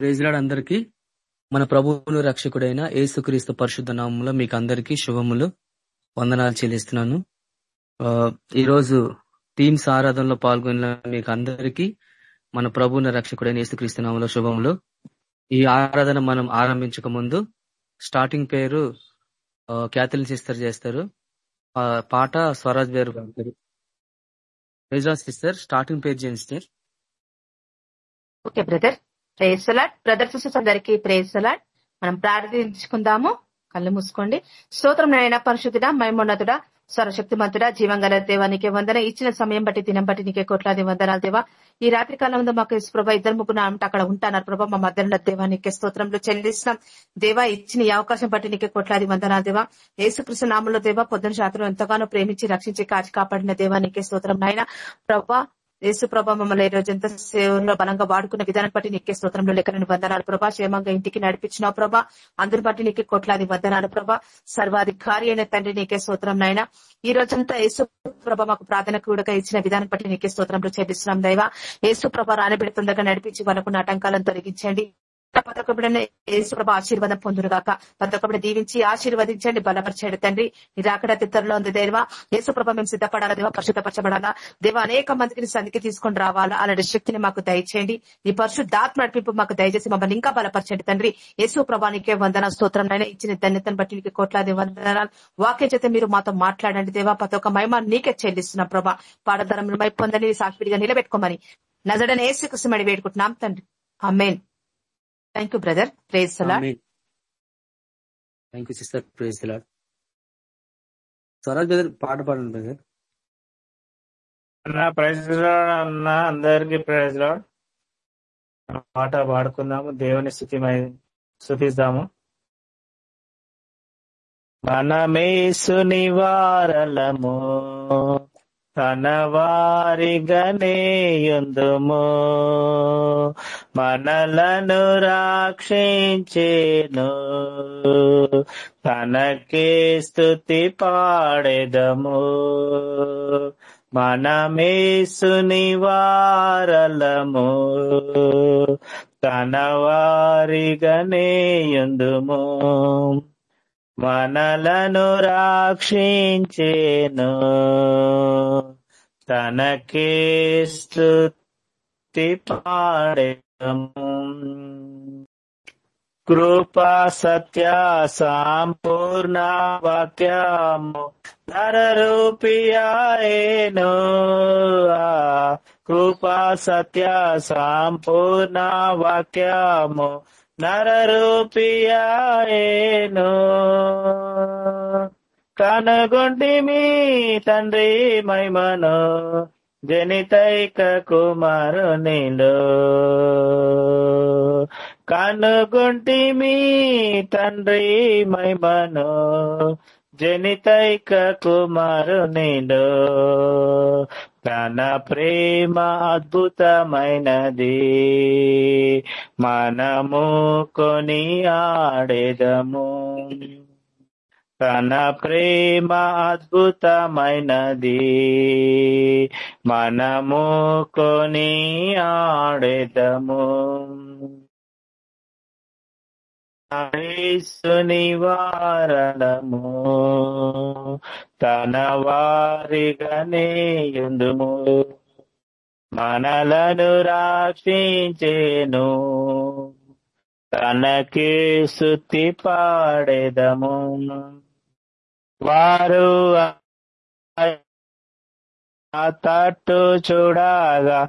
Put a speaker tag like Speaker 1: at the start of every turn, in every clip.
Speaker 1: ప్రేజ్లాడ్ అందరికీ. మన ప్రభువును రక్షకుడైన ఏసుక్రీస్తు పరిశుద్ధ నామంలో మీకు అందరికీ శుభములు వందనాలు చెల్లిస్తున్నాను. ఈరోజు టీమ్స్ ఆరాధనలో పాల్గొన్న మీకు అందరికీ మన ప్రభువున రక్షకుడైన ఏసుక్రీస్తు నామంలో శుభములు. ఈ ఆరాధన మనం ఆరంభించక ముందు స్టార్టింగ్ పేరు క్యాథలిన్ సిస్టర్ చేస్తారు. పాట స్వరాజ్ పేరు సిస్టర్ స్టార్టింగ్ పేరు చేయండి sir
Speaker 2: okay brother. Praise the Lord brother sisters అందరికీ ప్రేసలాట్ మనం ప్రార్థించుకుందాము. కళ్ళు మూసుకోండి. స్తోత్రం నైనా పరిశుద్ధుడ మైమోన్నతుడ స్వరశక్తిమంతుడ జీవంగల దేవానికి వందన. ఇచ్చిన సమయం బట్టి దినం బట్టి నీకే కోట్లాది వందనాలు దేవా. ఈ రాత్రి కాలంలో మాకు ప్రభా ఇద్దరు ముగ్గురు అక్కడ ఉంటున్నారు ప్రభా. మా మధ్యలో దేవానికి స్తోత్రంలో చెల్లిస్తున్నాం. దేవా ఇచ్చిన ఈ అవకాశం బట్టి నీకే కోట్లాది వందనాలు దేవా. ఏసుకృష్ణ నామంలో దేవా పొద్దున శాతం ఎంతగానో ప్రేమించి రక్షించి కాచి కాపాడిన దేవానికి స్తోత్రం నాయన. ప్రభా యేసు ప్రభా మమ్మల్ని ఈ రోజు ఎంత సేవలో బలంగా వాడుకున్న విధానం బట్టి నీకే స్తోత్రంలో లెక్కలని వందనాలు ప్రభా. క్షేమంగా ఇంటికి నడిపించిన ప్రభా. అందరి బట్టి నీకే కొట్లాది వందనాలు ప్రభా. సర్వాధికారి అయిన తండ్రి నీకే స్తోత్రం నాయన. ఈ రోజంతా యేసు ప్రభ మాకు ప్రార్థన కూడా ఇచ్చిన విధానం బట్టి నీకే స్తోత్రంలో చేపిస్తున్నాం దైవ. యేసు ప్రభ రానబెడుతుండగా నడిపించి వాళ్ళకు ఆటంకాలను తొలగించండి. ప్రతి ఒక్క ఆశీర్వాదం పొందురుగాక ప్రతి ఒక్క బిడ్డ దీవించి ఆశీర్వదించండి బలపరచండి తండ్రి. నిరాకడ అక్కడ తిత్తరలో ఉంది దేవా. ఏసుప్రభ మేము సిద్ధపడాలా దేవా? పరిశుద్ధపరచబడాలా దేవా అనేక మందికి సందికి తీసుకొని రావాలా? అలాంటి శక్తిని మాకు దయచేయండి. ఈ పరిశుద్ధాత్మ నడిపింపు మాకు దయచేసి మమ్మల్ని ఇంకా బలపరచండి తండ్రి. యేసు ప్రభానికే వందన స్తోత్రం అయినా ఇచ్చిన ధన్యతను బట్టి నీకు కోట్లాది వందనాలు. వాక్య చేత మీరు మాతో మాట్లాడండి దేవా. ప్రతి ఒక్క మహిమ నీకే చెల్లిస్తున్నాం ప్రభా. పాడధరం మై పొందని సాక్షిడిగా నిలబెట్టుకోమని. నజడని ఏసుకుసమడి వేడుకుంటున్నాం తండ్రి. Amen thank you brother praise
Speaker 1: thank you sister praise Swaraj brother పాట పాడండి బ్రదర్
Speaker 3: అన్న ప్రైజ్ అన్న అందరికి ప్రైజ్ పాట పాడుకుందాము దేవుని స్థుతిమై స్థుతిద్దాము మనమేసు నివారలము. తన వారిగనేయుందుము మనలను రాక్షించేను. తనకే స్థుతి పాడెదము. మనమేసుని వారలము తన వారిగనేయుందుము మనలను రాక్షించేను. తనకే స్థుతి పాడము కృపా సత్య సంపూర్ణ వాక్యము నరరూపియాయేను కృపా సత్య సంపూర్ణ వాక్యము నరరూపియాయేను. కనుగొంటి మీ తండ్రి మైమను జనితైక కుమారునిలో. కనుగొంటి మీ తండ్రి మైమను జనితైక కుమారునిలో. తన ప్రేమ అద్భుతమైనది. మనము కొని ఆడేదము. తన ప్రేమ అద్భుతమైనది. మనము కొని ఆడేదము. నివారణము. తన వారిగానే ఎందుము మనలను రాక్షించేను. తనకి శుద్ధి పాడేదము. వారు తట్టు చూడగా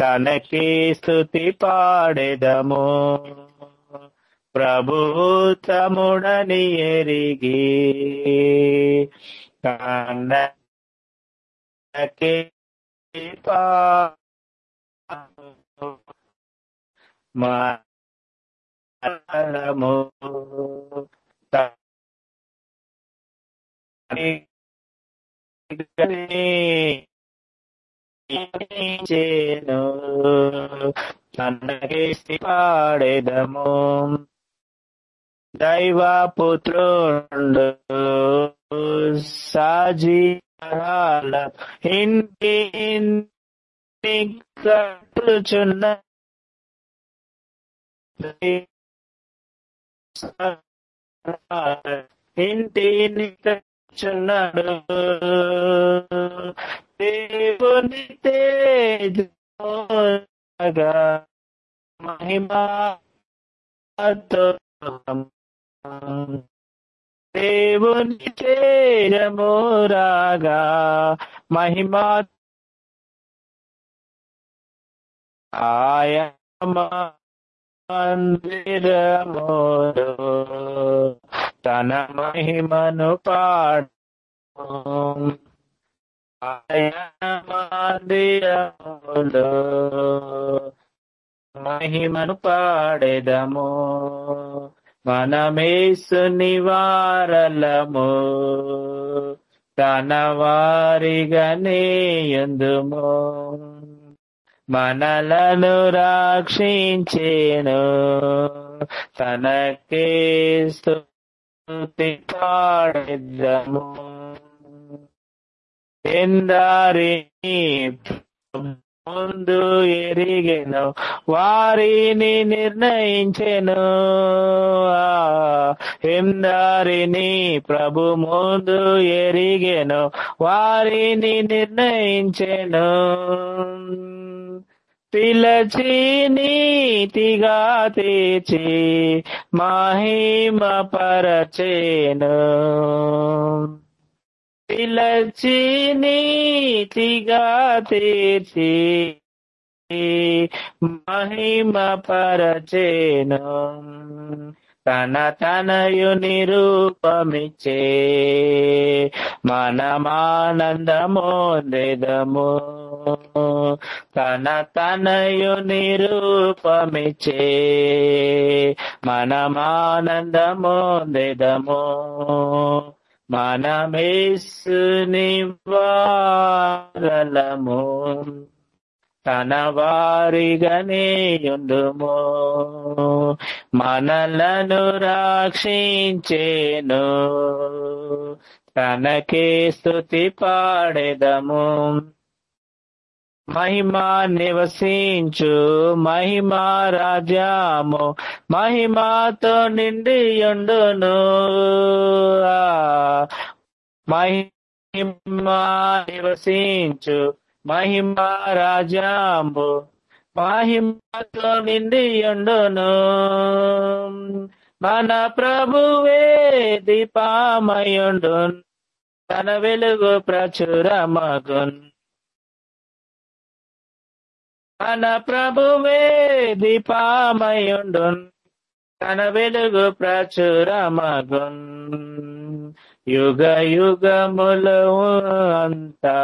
Speaker 3: తనకి స్థుతి పాడెదము. ప్రభుతముడని ఎరిగి తనకి కన్నకే తని చేను తనకేసి పాడేదము. దైవ పుత్రుండు సాజీల ఇంటి కట్టుచున్న ఇంటిని కట్టుచున్నాడు దేవుని తేజగా మహిమాతో దేవుని చేరమోరాగా మహిమా ఆయ మందిరములో తన మహిమను పాడు. మందిరములో మహిమను పాడెదము. మనమేసు నివారలము. తన వారిగానే ఎందుము మనలను రక్షించేను. తనకే స్థుతి పాడెదము. ఎందరిని ముందు ఎరిగెను వారిని నిర్ణయించెను ఎందరిని ప్రభు ముందు ఎరిగెను వారిని నిర్ణయించెను పిలచి నీతిగా తీర్చి మహిమ పరచేను పిలచి నీతిగా తీర్చి మహిమ పరచేను. తన తనయు నిరూపమిచ్చే మనమానందమోదము తన తనయు నిరూపమిచ్చే మనమానందమోదము మనమేసుని వారలము తన వారిగానే మనలను రక్షించేను. తనకే స్థుతి పాడెదము. మహిమా నివసించు మహిమా రాజ్యము మహిమాతో నిండి ఉండును మహిమా నివసించు మహిమా రాజ్యము మహిమతో నిండియుండును. మన ప్రభువే దీపామయుండు తన వెలుగు ప్రచురమగున్. మన ప్రభువే దీపామయుండు తన వెలుగు ప్రచురమగున్. యుగ యుగములు అంతా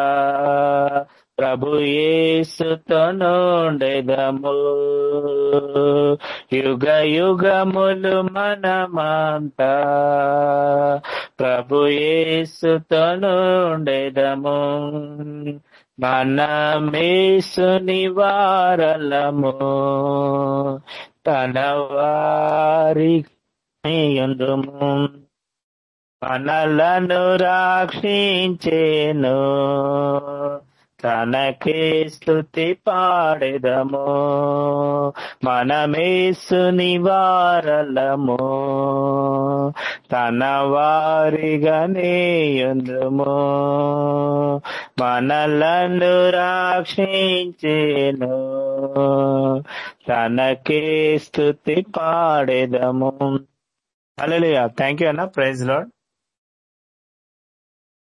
Speaker 3: ప్రభు యేసుతో యుగ యుగములు మనమంతా ప్రభు మనమేసు నివారలము తన వారి ఎందుము మనలను రక్షించేను. తనకే స్థుతి పాడెదము మనమేసు నివారలము తన వారిగానే ఉందుము మనలను రక్షించేను తనకే స్థుతి పాడెదము. అలలియా థ్యాంక్ యూ అన్న. Praise Lord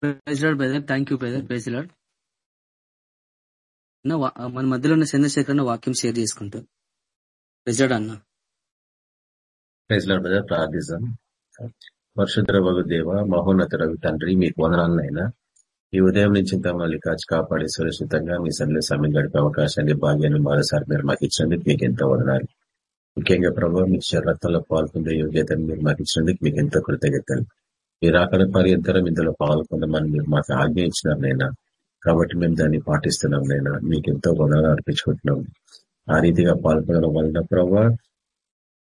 Speaker 1: praise Lord brother thank you brother praise Lord మన మధ్యలో ఉన్న చంద్రశేఖర్ అన్న వాక్యం షేర్ చేసుకుంటాం. ప్రెజ్లాడ్ అన్న.
Speaker 4: ప్రైజ్ మీద ప్రార్థిస్తాం. వర్షధర వగు దేవ మహోన్నత రవి తండ్రి మీకు వదనాలనైనా. ఈ ఉదయం నుంచి మమ్మల్ని కాచి కాపాడి సురక్షితంగా మీ సన్నిలో సమయం గడిపే అవకాశాన్ని భాగ్యాన్ని మరోసారి మీరు మాకు ఇచ్చినందుకు మీకు ఎంతో వదనాలు. ముఖ్యంగా ప్రభావ మీ రక్తంలో పాల్గొనే యోగ్యతను మీరు మాకు ఇచ్చినందుకు మీకు ఎంతో కృతజ్ఞతలు. మీరు అక్కడ పర్యంతరం ఇందులో పాల్గొందామని మీరు మాకు ఆజ్ఞయించినారు నైనా కాబట్టి మేము దాన్ని పాటిస్తున్నాం నైనా మీకు ఎంతో వదనాలు అర్పించుకుంటున్నాం. ఆ రీతిగా పాల్గొనడం వలన ప్రభావ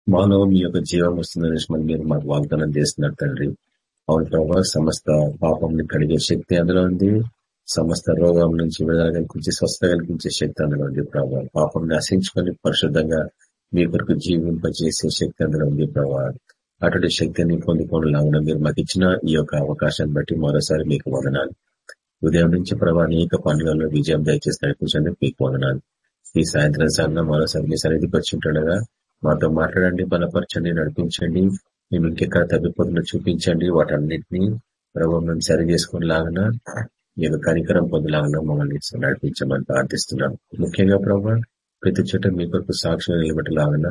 Speaker 4: మాలో మీ యొక్క జీవం వస్తుందని మీరు మాకు వాగ్దానం చేస్తున్నారు తండ్రి. అవును ప్రభావ సమస్త పాపంని కలిగే శక్తి అందులో ఉంది. సమస్త రోగం నుంచి విడుదల స్వస్థ కలిగించే శక్తి అందులో ఉంది ప్రభావ పాపం నశించుకొని పరిశుద్ధంగా మీ కొరకు జీవింపజేసే శక్తి అందులో ఉంది ప్రభావ అటువంటి శక్తిని పొందుకోవడం మీరు మాకు ఇచ్చిన ఈ యొక్క అవకాశాన్ని బట్టి మరోసారి మీకు వదనాలు. ఉదయం నుంచి ప్రభా అనేక పనులలో విజయం దయచేసి నడిపించండి మీకు వదనాలు ఈ సాయంత్రం సమయంలో మరోసారి మీ సన్నిధికి వచ్చి ఉంటుండగా మాతో మాట్లాడండి బలపరచండి నడిపించండి మేము ఇంకెక్కడ తగ్గిపోతున్నా చూపించండి వాటన్నిటిని ప్రభావ మేము సరి చేసుకునేలాగన మీకు కనికరం పొందలాగన మమ్మల్ని నడిపించమని ప్రార్థిస్తున్నాం ముఖ్యంగా ప్రభావ ప్రతి చోట మీ కొరకు సాక్షిగా నిలబెట్టలాగన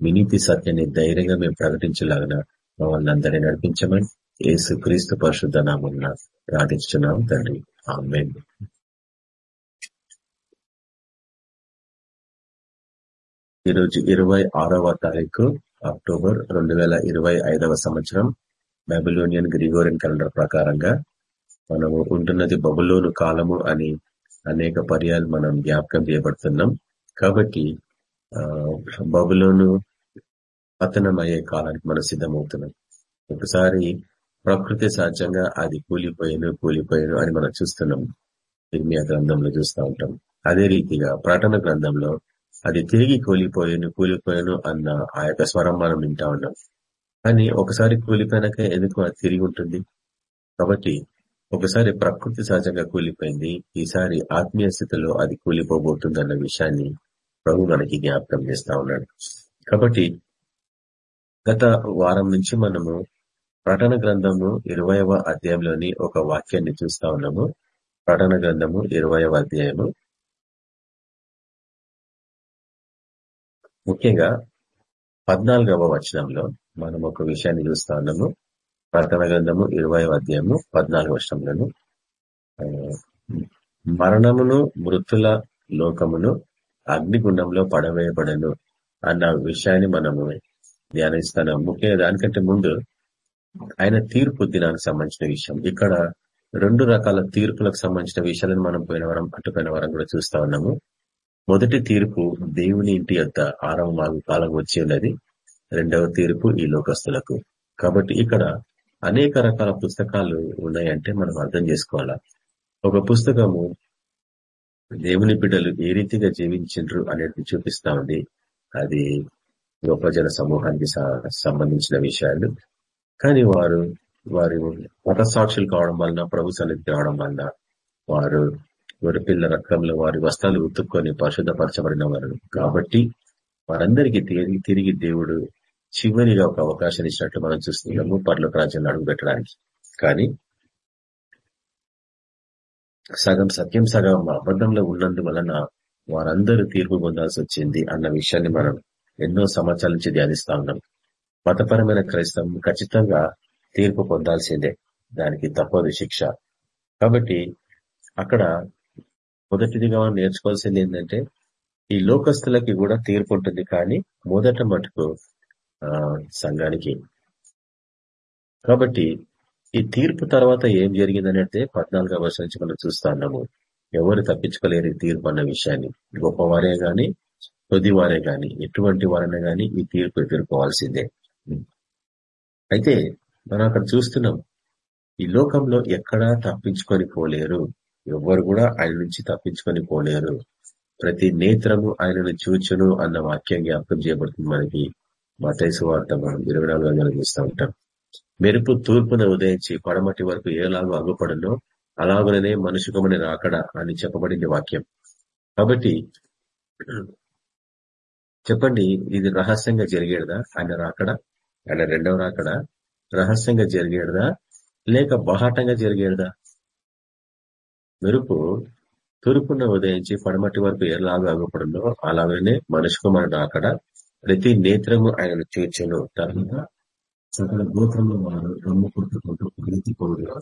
Speaker 4: వినీతి సత్యాన్ని ధైర్యంగా మేము ప్రకటించలాగన మమ్మల్ని అందరినీ నడిపించమని ఏసు క్రీస్తు పరిశుద్ధ నామన్న ప్రార్థించున్నాం తండ్రి. ఆమె ఈరోజు ఇరవై ఆరవ తారీఖు అక్టోబర్ రెండు వేల ఇరవై ఐదవ సంవత్సరం బైబిలోనియన్ గ్రిగోరియన్ క్యాలెండర్ ప్రకారంగా మనము ఉంటున్నది బబులోను కాలము అని అనేక పర్యాలు మనం జ్ఞాపకం చేయబడుతున్నాం. కాబట్టి బబులోను పతనం అయ్యే కాలానికి మనం సిద్ధమవుతున్నాం. ఒకసారి ప్రకృతి సహజంగా అది కూలిపోయాను కూలిపోయాను అని మనం చూస్తున్నాం. నిర్మీయ గ్రంథంలో చూస్తూ ఉంటాం. అదే రీతిగా ప్రకటన గ్రంథంలో అది తిరిగి కూలిపోయాను కూలిపోయాను అన్న ఆ యొక్క స్వరం మనం వింటా ఉన్నాం. కానీ ఒకసారి కూలిపోయినాక ఎందుకు అది తిరిగి ఉంటుంది? కాబట్టి ఒకసారి ప్రకృతి సహజంగా కూలిపోయింది ఈసారి ఆత్మీయ స్థితిలో అది కూలిపోబోతుంది అన్న విషయాన్ని ప్రభు మనకి జ్ఞాపకం చేస్తా ఉన్నాడు. కాబట్టి గత వారం నుంచి మనము ప్రటన గ్రంథము ఇరవయవ అధ్యాయంలోని ఒక వాక్యాన్ని చూస్తా ఉన్నాము. ప్రటన గ్రంథము ఇరవయవ అధ్యాయము. ముఖ్యంగా పద్నాలుగవ వచనంలో మనం ఒక విషయాన్ని చూస్తా ఉన్నాము. ప్రకటన గ్రంథము ఇరవై అధ్యాయము పద్నాలుగు వర్షంలోను మరణమును మృతుల లోకమును అగ్నిగుండంలో పడవేయబడను అన్న విషయాన్ని మనము ధ్యానిస్తాను. ముఖ్యంగా దానికంటే ముందు ఆయన తీర్పు దినానికి సంబంధించిన విషయం. ఇక్కడ రెండు రకాల తీర్పులకు సంబంధించిన విషయాలను మనం పోయిన వరం అటుపోయిన వరం కూడా చూస్తా ఉన్నాము. మొదటి తీర్పు దేవుని ఇంటి యొక్క ఆరవ కాలం వచ్చి ఉన్నది. రెండవ తీర్పు ఈ లోకస్తులకు. కాబట్టి ఇక్కడ అనేక రకాల పుస్తకాలు ఉన్నాయంటే మనం అర్థం చేసుకోవాలా? ఒక పుస్తకము దేవుని బిడ్డలు ఏ రీతిగా జీవించిండ్రు అనేది చూపిస్తా ఉంది. అది గొప్ప జన సమూహానికి సంబంధించిన విషయాలు. కానీ వారు వారి మతసాక్షులు కావడం వలన ప్రభు సన్నిధి కావడం వలన వారు పిల్ల రక్తంలో వారి వస్త్రాలు ఉతుక్కొని పరిశుద్ధపరచబడిన వారు. కాబట్టి వారందరికీ తిరిగి తిరిగి దేవుడు చివరిగా ఒక అవకాశం ఇచ్చినట్టు మనం చూస్తున్నాము పర్లోక రాజ్యాన్ని అడుగుపెట్టడానికి. కానీ సగం సత్యం సగం అబద్ధంలో ఉన్నందువలన వారందరూ తీర్పు పొందాల్సి వచ్చింది అన్న విషయాన్ని మనం ఎన్నో సంవత్సరాల నుంచి ధ్యానిస్తా ఉన్నాం. మతపరమైన క్రైస్తవం ఖచ్చితంగా తీర్పు పొందాల్సిందే. దానికి తప్పదు శిక్ష. కాబట్టి అక్కడ మొదటిదిగా నేర్చుకోవాల్సింది ఏంటంటే ఈ లోకస్తులకి కూడా తీర్పు ఉంటుంది కానీ మొదట మటుకు సంఘానికి. కాబట్టి ఈ తీర్పు తర్వాత ఏం జరిగిందనేది పద్నాలుగో వర్షం నుంచి మనం చూస్తా ఉన్నాము. ఎవరు తప్పించుకోలేరు తీర్పు అన్న విషయాన్ని. గొప్పవారే గాని కొద్దివారే గాని ఎటువంటి వారైనా గాని ఈ తీర్పు ఎదుర్కోవాల్సిందే. అయితే మనం అక్కడ చూస్తున్నాం ఈ లోకంలో ఎక్కడా తప్పించుకొని పోలేరు ఎవ్వరు కూడా ఆయన నుంచి తప్పించుకొని పోలేరు. ప్రతి నేత్రము ఆయనను చూచును అన్న వాక్యం జ్ఞాపకం చేయబడుతుంది మనకి. మతైసు వార్త మనం ఇరవై నాలుగు చూస్తూ ఉంటాం. మెరుపు తూర్పున ఉదయించి పడమటి వరకు ఏలాగో అగుపడనో అలాగనే మనుషుకమని రాకడా అని చెప్పబడింది వాక్యం. కాబట్టి చెప్పండి ఇది రహస్యంగా జరిగేదా? ఆయన రాకడా? ఆయన రెండవ అక్కడ? రహస్యంగా జరిగేదా లేక బహాటంగా జరిగేదా మెరుపు తూర్పున ఉదయించి పడమటి వరకు ఎలాగో ఆగపడిందో అలాగనే మనుషుకు కుమారుడు అక్కడ ప్రతి నేత్రము ఆయనను చూచెను. తర్వాత సకల గోత్రంలో వారు రమ్ము కొట్టుకుంటూ ప్రీతి పొందుగా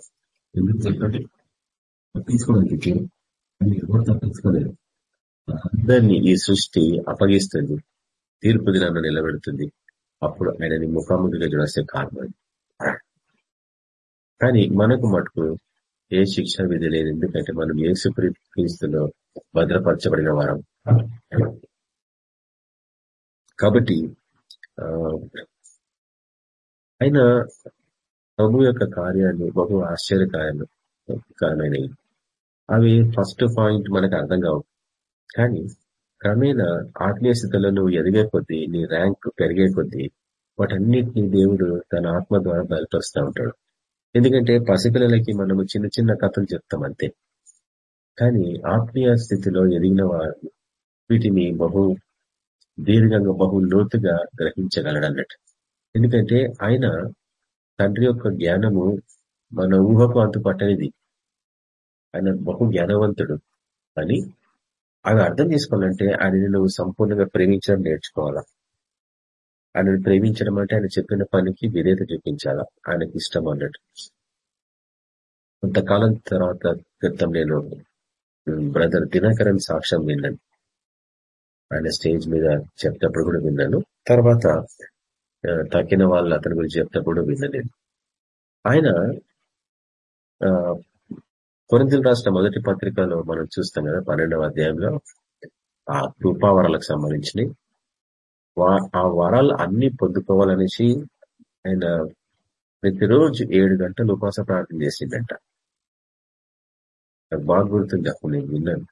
Speaker 4: ఎందుకంటే తప్పించుకోవడానికి ఎవరు తప్పించుకోలేదు అందరినీ ఈ సృష్టి అప్పగిస్తుంది. తీర్పు దినాన్ని నిలబెడుతుంది. అప్పుడు ఆయనని ముఖాముఖిగా చూడాల్సిన కారణం కానీ మనకు మటుకు ఏ శిక్ష విధి లేదు. ఎందుకంటే మనం ఏసు క్రీస్తులో భద్రపరచబడిన వారం. కాబట్టి ఆయన ప్రభు యొక్క కార్యాలు బహు ఆశ్చర్యకార్యాలు కారణమైనవి. అవి ఫస్ట్ పాయింట్ మనకు అర్థం కావు. కానీ క్రమేణా ఆత్మీయ స్థితిలో నువ్వు ఎదిగే కొద్దీ నీ ర్యాంక్ పెరిగే కొద్దీ వాటన్నిటిని దేవుడు తన ఆత్మ ద్వారా బయలుపరుస్తూ ఉంటాడు. ఎందుకంటే పసిపిల్లలకి మనము చిన్న చిన్న కథలు చెప్తాం అంతే. కానీ ఆత్మీయ స్థితిలో ఎదిగిన వారు వీటిని బహు దీర్ఘంగా బహు లోతుగా గ్రహించగలడు అన్నట్టు ఎందుకంటే ఆయన తండ్రి యొక్క జ్ఞానము మన ఊహకు అంతుపట్టనిది. ఆయన బహు జ్ఞానవంతుడు అని అవి అర్థం చేసుకోవాలంటే ఆయన నువ్వు సంపూర్ణంగా ప్రేమించడం నేర్చుకోవాలా? ఆయనను ప్రేమించడం అంటే ఆయన చెప్పిన పనికి విధేత చూపించాలా? ఆయనకి ఇష్టం అన్నట్టు. కొంతకాలం తర్వాత క్రితం నేను బ్రదర్ దినకరన్ సాక్ష్యం విన్నాను. ఆయన స్టేజ్ మీద చెప్పినప్పుడు కూడా విన్నాను. తర్వాత తక్కిన వాళ్ళు అతని గురించి చెప్పినప్పుడు విన్నాను ఆయన కొరింతలు రాసిన మొదటి పత్రికలో మనం చూస్తాం కదా పన్నెండవ అధ్యాయంలో ఆ కృపావరాలకు వా ఆ వరాలు అన్ని పొందుకోవాలనేసి ఆయన ప్రతిరోజు ఏడు గంటలు ఉపాస ప్రార్థన చేసిందంట నాకు బాగా గుర్తుంది అప్పుడు నేను విన్నాను.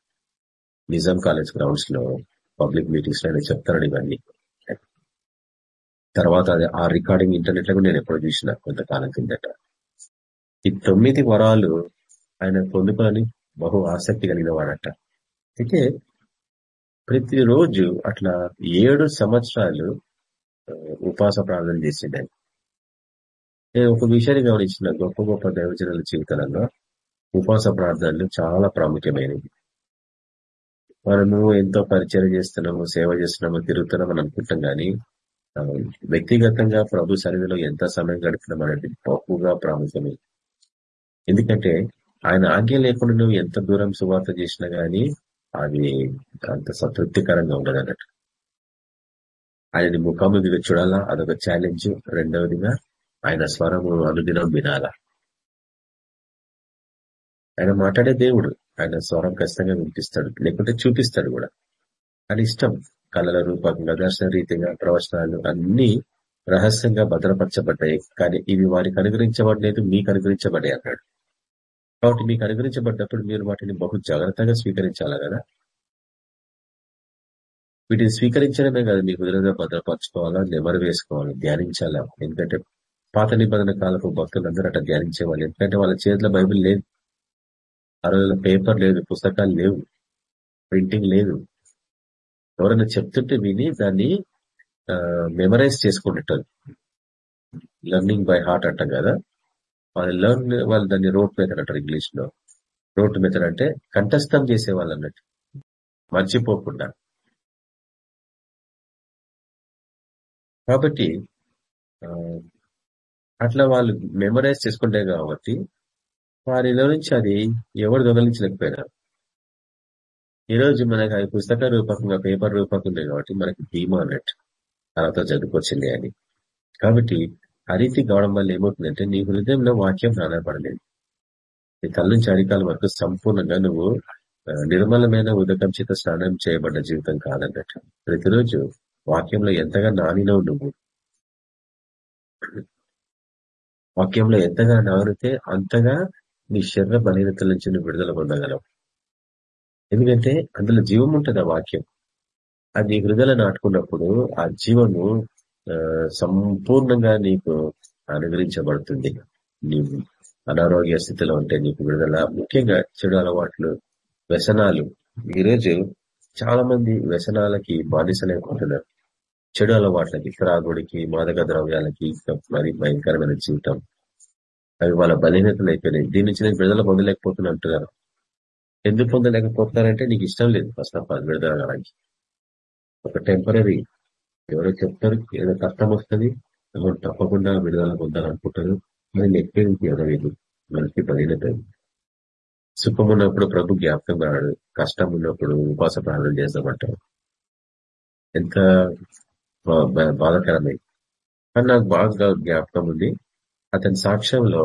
Speaker 4: నిజాం కాలేజ్ గ్రౌండ్స్లో పబ్లిక్ మీటింగ్స్లో ఆయన చెప్తారని ఇవన్నీ. తర్వాత అది ఆ రికార్డింగ్ ఇంటర్నెట్లో నేను ఎప్పుడు చూసిన కొంతకాలం కిందట. ఈ తొమ్మిది వరాలు ఆయన పొందుకోవాలని బహు ఆసక్తి కలిగిన వాడట అయితే ప్రతిరోజు అట్లా ఏడు సంవత్సరాలు ఉపాస ప్రార్థన చేసిండే. నేను ఒక విషయాన్ని గమనించిన గొప్ప గొప్ప దైవజనుల జీవితాలలో ఉపవాస ప్రార్థనలు చాలా ప్రాముఖ్యమైనవి. మనము ఎంతో పరిచయం చేస్తున్నాము సేవ చేస్తున్నాము తిరుగుతున్నాము అని అనుకుంటాం కానీ వ్యక్తిగతంగా ప్రభు సన్నిధిలో ఎంత సమయం గడుపుతున్నాం అనేది బహుగా ప్రాముఖ్యమే. ఎందుకంటే ఆయన ఆజ్ఞ లేకుండా నువ్వు ఎంత దూరం సువార్త చేసినా గానీ అది అంత సంతృప్తికరంగా ఉండదు అన్నట్టు ఆయనని ముఖాముఖిగా చూడాలా? అదొక ఛాలెంజ్ రెండవదిగా ఆయన స్వరము అనుదినం వినాలా? ఆయన మాట్లాడే దేవుడు ఆయన స్వరం ఖచ్చితంగా వినిపిస్తాడు లేకుంటే చూపిస్తాడు కూడా. అని ఇష్టం కళల రూపకంగా దర్శన రీతిగా ప్రవచనాలు అన్ని రహస్యంగా భద్రపరచబడ్డాయి. కానీ ఇవి వారికి అనుగ్రహించబడలేదు మీకు అనుగ్రహించబడ్డాయి అన్నాడు. కాబట్టి మీకు అనుగ్రహించబడ్డప్పుడు మీరు వాటిని బహు జాగ్రత్తగా స్వీకరించాలా కదా? వీటిని స్వీకరించడమే కాదు మీ హృదయంగా భద్రపరచుకోవాలా నెమరు వేసుకోవాలి ధ్యానించాలా? ఎందుకంటే పాత నిబంధన కాలపు భక్తులందరూ అట్లా ధ్యానించేవాళ్ళు. ఎందుకంటే వాళ్ళ చేతిలో బైబిల్ లేదు. ఆ రోజుల్లో పేపర్ లేదు పుస్తకాలు లేవు ప్రింటింగ్ లేదు. ఎవరైనా చెప్తుంటే విని దాన్ని మెమరైజ్ చేసుకుంటుంటారు లెర్నింగ్ బై హార్ట్ అంటాం కదా? వాళ్ళు లర్న్ వాళ్ళు దాన్ని రోడ్ మెథడ్ అంటారు ఇంగ్లీష్లో రోడ్ మెథడ్ అంటే కంఠస్థం చేసేవాళ్ళు అన్నట్టు. మర్చిపోకుండా. కాబట్టి అట్లా వాళ్ళు మెమరైజ్ చేసుకుంటే కాబట్టి వారిలో నుంచి అది ఎవరు దొంగలించలేకపోయినారు. ఈరోజు మనకు అది పుస్తక రూపకంగా పేపర్ రూపకంగా కాబట్టి మనకి ధీమా అన్నట్టు. తర్వాత చదువుకొచ్చింది అని. కాబట్టి ఆ రీతి కావడం వల్ల ఏమవుతుందంటే నీ హృదయంలో వాక్యం ప్రాణపడలేదు నీ తల నుంచి అడికాల వరకు సంపూర్ణంగా నువ్వు నిర్మలమైన ఉదకం చేత స్నానం చేయబడ్డ జీవితం కాదన్నట్టు. ప్రతిరోజు వాక్యంలో ఎంతగా నానినవు నువ్వు. వాక్యంలో ఎంతగా నానితే అంతగా నీ శరీర బలహీనతల నుంచి నువ్వు విడుదల పొందగలవు. ఎందుకంటే అందులో జీవం ఉంటుంది ఆ వాక్యం. అది హృదయ నాటుకున్నప్పుడు ఆ జీవము సంపూర్ణంగా నీకు అనుగ్రహించబడుతుంది. నీవు అనారోగ్య స్థితిలో ఉంటే నీకు విడుదల ముఖ్యంగా చెడు అలవాట్లు వ్యసనాలు. ఈరోజు చాలా మంది వ్యసనాలకి బానిసలైపోతున్నారు. చెడు అలవాట్లకి త్రాగుడికి మాదక ద్రవ్యాలకి మరి భయంకరమైన జీవితం. అవి వాళ్ళ బలహీనతలు అయిపోయినాయి దీని నుంచి నేను విడుదల పొందలేకపోతున్నా అంటున్నారు. ఎందుకు పొందలేకపోతున్నారంటే నీకు ఇష్టం లేదు ఫస్ట్ ఆఫ్ ఆల్ విడుదల ఒక టెంపరీ ఎవరో చెప్తారు ఏదో కష్టం వస్తుంది తప్పకుండా విడుదల పొందాలనుకుంటారు మరి ఎవరో ఎవరు మనకి బలహీనత సుఖం ఉన్నప్పుడు ప్రభు జ్ఞాపకం రాడు కష్టం ఉన్నప్పుడు ఉపాస ప్రార్థన చేస్తామంటారు. ఎంత బాధకరమే. కానీ నాకు బాగా జ్ఞాపకం ఉంది అతని సాక్ష్యంలో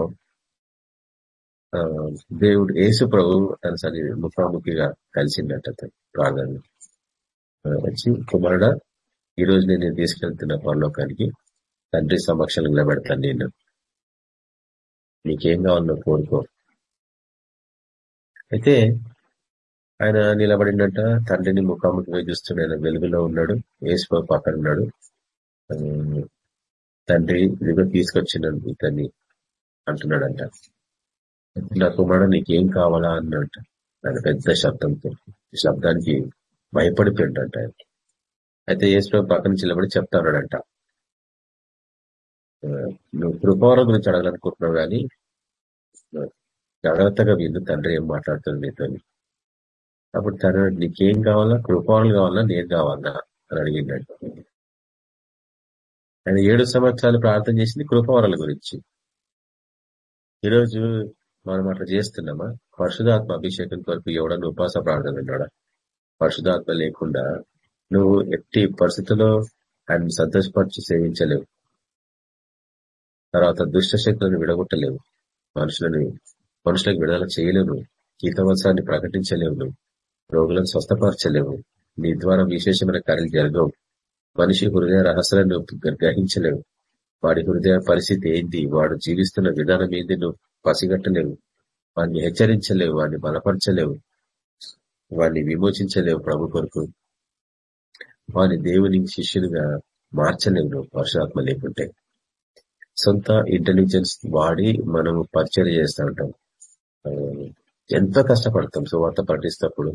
Speaker 4: దేవుడు యేసు ప్రభు తన సరి ముఖాముఖిగా కలిసిందట అతను ప్రార్థన వచ్చి కుమారుడ ఈ రోజు నేను తీసుకెళ్తున్న పరలోకానికి తండ్రి సమక్షంలో నిలబెడతాను నేను. నీకేం కావాలో కోరుకో. అయితే ఆయన నిలబడినట్ట తండ్రిని ముఖాముఖిగా ఆయన వెలుగులో ఉన్నాడు. యేసు పక్కన ఉన్నాడు. తండ్రి ఇదిగో తీసుకొచ్చినాను ఇతన్ని అంటున్నాడంట. నా కుమారుడు నీకేం కావాలా అన్నట్టు ఆయన పెద్ద శబ్దంతో ఈ శబ్దానికి భయపడిపోయిందంట ఆయన. అయితే యేసు పక్కన చిల్లబడి చెప్తా ఉన్నాడంట నువ్వు కృపవరం గురించి అడగాలనుకుంటున్నావు కానీ జాగ్రత్తగా విందు తండ్రి ఏం మాట్లాడుతుంది నీతో. అప్పుడు తన నీకేం కావాలా కృపవరం కావాలా నేను కావాలా అని అడిగిందంట. ఆయన ఏడు సంవత్సరాలు ప్రార్థన చేసింది కృపవరాల గురించి. ఈరోజు మనం అట్లా చేస్తున్నామా? పరిశుధాత్మ అభిషేకం కొరకు ఎవడన్నా ఉపాస ప్రార్థన ఉన్నాడా పరిశుధాత్మ లేకుండా నువ్వు ఎట్టి పరిస్థితుల్లో ఆయన సంతోషపరిచి సేవించలేవు. తర్వాత దుష్ట శక్తులను విడగొట్టలేవు. మనుషులను మనుషులకు విడుదల చేయలేవు గీతవత్సాన్ని ప్రకటించలేవు నువ్వు. రోగులను స్వస్థపరచలేవు. నీ ద్వారా విశేషమైన కార్యాలు జరగవు. మనిషి హృదయ రహస్యాలను గ్రహించలేవు. వాడి హృదయ పరిస్థితి ఏంటి వాడు జీవిస్తున్న విధానం ఏంది? నువ్వు పసిగట్టలేవు. వాడిని హెచ్చరించలేవు. వాడిని బలపరచలేవు. వాడిని విమోచించలేవు ప్రభు కొరకు. వారి దేవుని శిష్యులుగా మార్చలేవు నువ్వు పరశురాత్మ లేకుంటే. సొంత ఇంటెలిజెన్స్ వాడి మనము పరిచయం చేస్తూ ఉంటాం ఎంతో కష్టపడతాం సువార్త ప్రకటిస్తప్పుడు.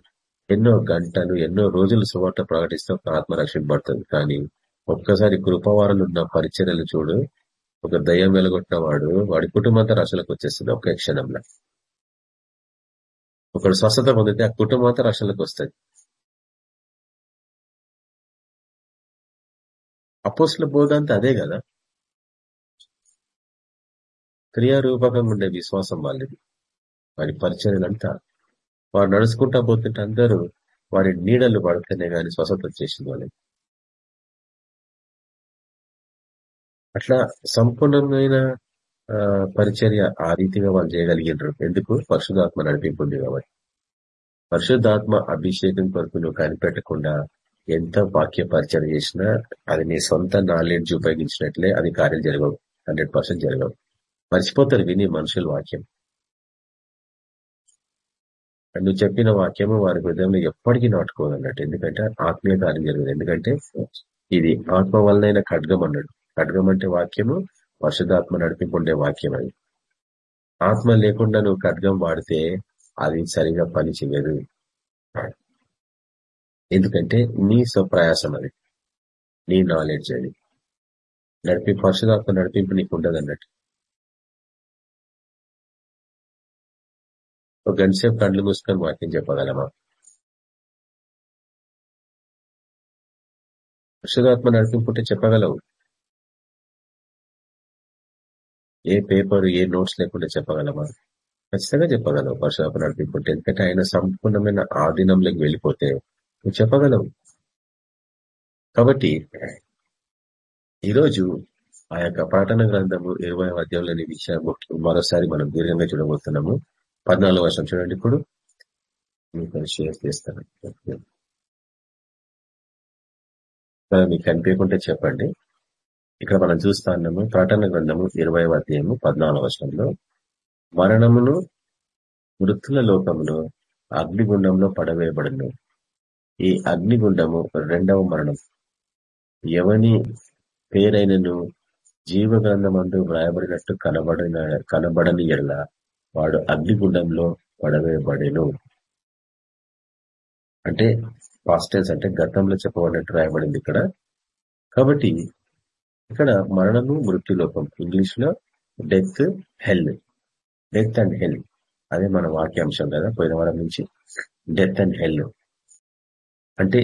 Speaker 4: ఎన్నో గంటలు ఎన్నో రోజులు సువార్త ప్రకటిస్తే ఆత్మ పడుతుంది. కానీ ఒక్కసారి కృపవారాలు ఉన్న పరిచర్యలు చూడు ఒక దయ్యం వెలగొట్టిన వాడు వాడి కుటుంబంతో రక్షణకు వచ్చేస్తుంది ఒకే క్షణంలో. ఒకడు స్వస్థత పొందితే ఆ కుటుంబంతో రక్షణకు వస్తుంది. అపోస్ల బోధ అంతా అదే కదా? క్రియారూపకంగా ఉండే విశ్వాసం వాళ్ళది. వాడి పరిచర్యలంతా. వాడు నడుచుకుంటా పోతుంటే అందరూ వాడి నీడలు పడితేనే కానీ స్వస్థత వచ్చేసింది వాళ్ళకి అట్లా సంపూర్ణమైన పరిచర్య ఆ రీతిగా వాళ్ళు చేయగలిగినారు. ఎందుకు? పరిశుధాత్మ నడిపింపుంది కాబట్టి. పరిశుద్ధాత్మ అభిషేకం కొరకు నువ్వు కనిపెట్టకుండా ఎంత వాక్య పరిచయం చేసినా అది నీ సొంత నాలెడ్జ్ ఉపయోగించినట్లే అది కార్యం జరగవు. హండ్రెడ్ పర్సెంట్ జరగవు. మర్చిపోతారు విని మనుషుల వాక్యం. నువ్వు చెప్పిన వాక్యము వారి హృదయంలో ఎప్పటికీ నాటుకోదు అన్నట్టు ఎందుకంటే ఆత్మీయ కార్యం జరగదు. ఎందుకంటే ఇది ఆత్మ వలనైన ఖడ్గం అన్నాడు. ఖడ్గం అంటే వాక్యము పరిశుధాత్మ నడిపింపుండే వాక్యం అది. ఆత్మ లేకుండా నువ్వు ఖడ్గం వాడితే అది సరిగా పని చేయదు. ఎందుకంటే నీ స్వప్రయాసం అది. నీ నాలెడ్జ్ అది. నడిపి పరిశుధాత్మ నడిపింపు నీకు ఉండదు అన్నట్టు. ఒక గంటసేపు కండ్లు మూసుకొని వాక్యం చెప్పగలమా? పరిశుధాత్మ నడిపింపుంటే చెప్పగలవు. ఏ పేపర్ ఏ నోట్స్ లేకుండా చెప్పగలమా? ఖచ్చితంగా చెప్పగలవు పరిశుధాత్మ నడిపింపుంటే ఎందుకంటే ఆయన సంపూర్ణమైన ఆధీనంలోకి వెళ్ళిపోతే నువ్వు చెప్పగలవు. కాబట్టి ఈరోజు ఆ యొక్క ప్రకటన గ్రంథము ఇరవై అధ్యాయంలోని విషయం మరోసారి మనం దీర్ఘంగా చూడబోతున్నాము. పద్నాలుగు వర్షం చూడండి ఇప్పుడు. మీకు షేర్ చేస్తాను. మీకు కనిపించకుంటే చెప్పండి. ఇక్కడ మనం చూస్తా ఉన్నాము ప్రకటన గ్రంథము ఇరవై అధ్యాయము పద్నాలుగు వర్షంలో మరణమును మృతుల లోకంలో అగ్నిగుండంలో పడవేయబడును. ఈ అగ్నిగుండము రెండవ మరణం. ఎవని పేరైనను జీవగ్రంథమందు వ్రాయబడినట్టు కనబడిన కనబడని ఎడల వాడు అగ్నిగుండంలో పడవేయబడేను. అంటే పాస్టెన్స్ అంటే గతంలో చెప్పబడినట్టు రాయబడింది ఇక్కడ. కాబట్టి ఇక్కడ మరణము మృత్యులోకం ఇంగ్లీష్లో death hell death and hell అదే మన వాక్యాంశం కదా పోయిన వారం నుంచి. డెత్ అండ్ హెల్ అంటే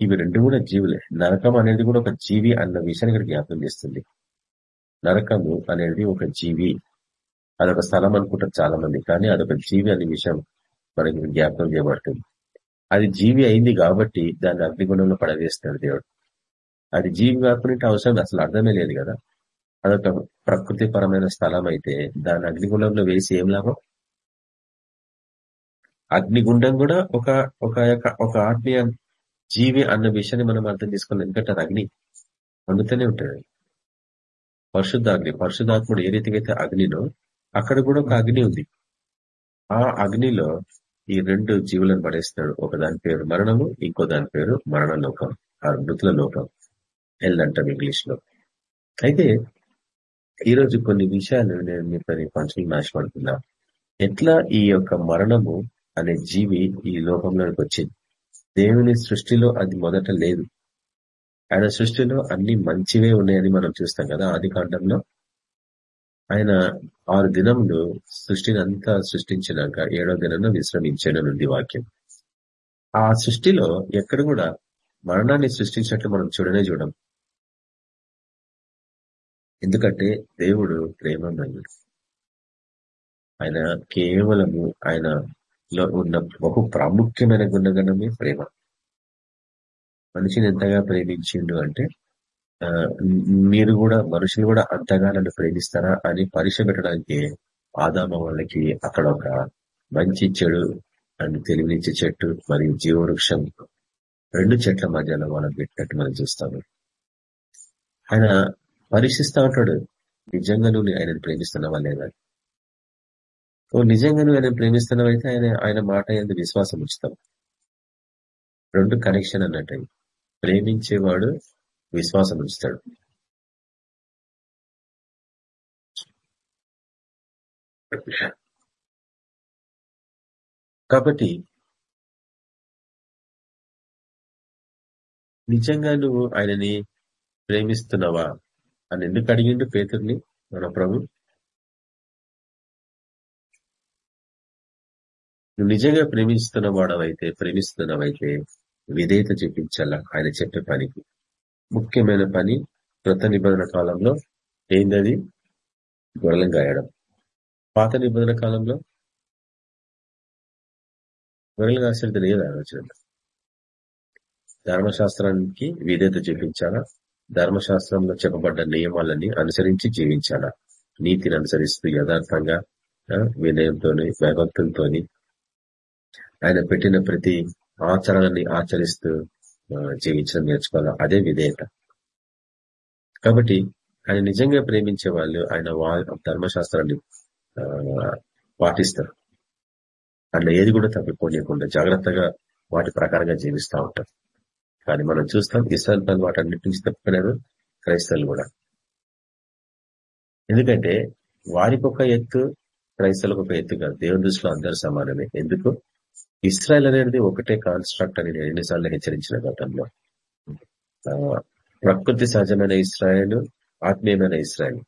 Speaker 4: ఇవి రెండు కూడా జీవులే. నరకం అనేది కూడా ఒక జీవి అన్న విషయాన్ని ఇక్కడ జ్ఞాపకం చేస్తుంది. నరకము అనేది ఒక జీవి. అదొక స్థలం అనుకుంటారు చాలా మంది కానీ అదొక జీవి అనే విషయం మనకి జ్ఞాపకం చేయబడుతుంది. అది జీవి అయింది కాబట్టి దాన్ని అగ్నిగుణంలో పడవేస్తాడు దేవుడు. అది జీవి కాకుండా అవసరం అసలు అర్థమే లేదు కదా. అదొక ప్రకృతి పరమైన స్థలం అయితే దాన్ని అగ్నిగుండంలో వేసి ఏం లాభం? అగ్నిగుండం కూడా ఒక ఒక ఒక ఆత్మీయ జీవి అన్న విషయాన్ని మనం అర్థం చేసుకోవాలి ఎందుకంటే అది అగ్ని. అందుతూనే ఉంటుంది పరిశుద్ధాగ్ని పరిశుద్ధాత్ముడు ఏ రీతిగా అయితే అగ్నినో అక్కడ కూడా ఒక అగ్ని ఉంది. ఆ అగ్నిలో ఈ రెండు జీవులను పడేస్తాడు ఒక దాని పేరు మరణము ఇంకో దాని పేరు మరణ లోకం ఆ మృతుల లోకం. ఎల్ అంటాం ఇంగ్లీష్లో అయితే ఈరోజు కొన్ని విషయాలు నేను మీతో పంచులు నాశపడుతున్నా. ఎట్లా ఈ యొక్క మరణము అనే జీవి ఈ లోకంలోకి వచ్చింది? దేవుని సృష్టిలో అది మొదట లేదు. ఆయన సృష్టిలో అన్ని మంచివే ఉన్నాయని మనం చూస్తాం కదా ఆది కాండంలో ఆయన ఆరు దినములు సృష్టిని అంతా సృష్టించినాక ఏడో దినంలో విశ్రమించాడనుంది వాక్యం. ఆ సృష్టిలో ఎక్కడ కూడా మరణాన్ని సృష్టించినట్లు మనం చూడనే చూడం. ఎందుకంటే దేవుడు ప్రేమమయుడు ఆయన కేవలము ఆయన లో ఉన్న బహు ప్రాముఖ్యమైన గుణగణమే ప్రేమ. మనిషిని ఎంతగా ప్రేమించిండు అంటే మీరు కూడా మనుషులు కూడా అంతగా నన్ను ప్రేమిస్తారా అని పరీక్ష పెట్టడానికి ఆదామ వాళ్ళకి అక్కడ ఒక మంచి చెడు అని తెలివినిచ్చే చెట్టు మరియు జీవవృక్షం రెండు చెట్ల మధ్యలో వాళ్ళని పెట్టినట్టు మనం చూస్తాము. ఆయన పరీక్షిస్తా ఉంటాడు. నిజంగా నువ్వు ఆయనను ప్రేమిస్తున్నావా లేదా? ఓ నిజంగా నువ్వు ఆయన ప్రేమిస్తున్నావైతే ఆయన ఆయన మాట ఎందు విశ్వాసం ఉంచుతాం రెండు కనెక్షన్ అన్నట్టు. ప్రేమించేవాడు విశ్వాసం ఉంచుతాడు. కాబట్టి నిజంగా నువ్వు ఆయనని ప్రేమిస్తున్నావా అని ఎందుకు అడిగిండు పేతుర్ని? మన ప్రభు? నువ్వు నిజంగా ప్రేమిస్తున్న వాడవైతే ప్రేమిస్తున్నవైతే విధేయత చూపించాలా ఆయన చెప్పే పనికి. ముఖ్యమైన పని కృత నిబంధన కాలంలో ఏందది? గొడలం గాయడం. పాత నిబంధన కాలంలో? గొర్రెలు కాసేది లేదు ఆలోచన ధర్మశాస్త్రానికి విధేయత చూపించాలా? ధర్మశాస్త్రంలో చెప్పబడ్డ నియమాలని అనుసరించి జీవించాలా? నీతిని అనుసరిస్తూ యథార్థంగా వినయంతో భయభక్తులతో ఆయన పెట్టిన ప్రతి ఆచరణని ఆచరిస్తూ జీవించడం నేర్చుకోవాలి? అదే విధేయత. కాబట్టి ఆయన నిజంగా ప్రేమించే వాళ్ళు ఆయన ధర్మశాస్త్రాన్ని పాటిస్తారు. అట్లా ఏది కూడా తప్పిపోనీయకుండా జాగ్రత్తగా వాటి ప్రకారంగా జీవిస్తూ ఉంటారు. కానీ మనం చూస్తాం ఇస్రాయల్ పని వాటి అన్నిటి నుంచి తప్పిపోయినారు క్రైస్తవులు కూడా. ఎందుకంటే వారికి ఒక ఎత్తు క్రైస్తవులకు ఒక ఎత్తు కాదు. దేవుని దృష్టిలో అందరూ సమానమే. ఎందుకు? ఇస్రాయల్ అనేది ఒకటే కాన్స్ట్రక్ట్ అని నేను ఎన్నిసార్లు హెచ్చరించిన గతంలో. ప్రకృతి సహజమైన ఇస్రాయల్ ఆత్మీయమైన ఇస్రాయల్.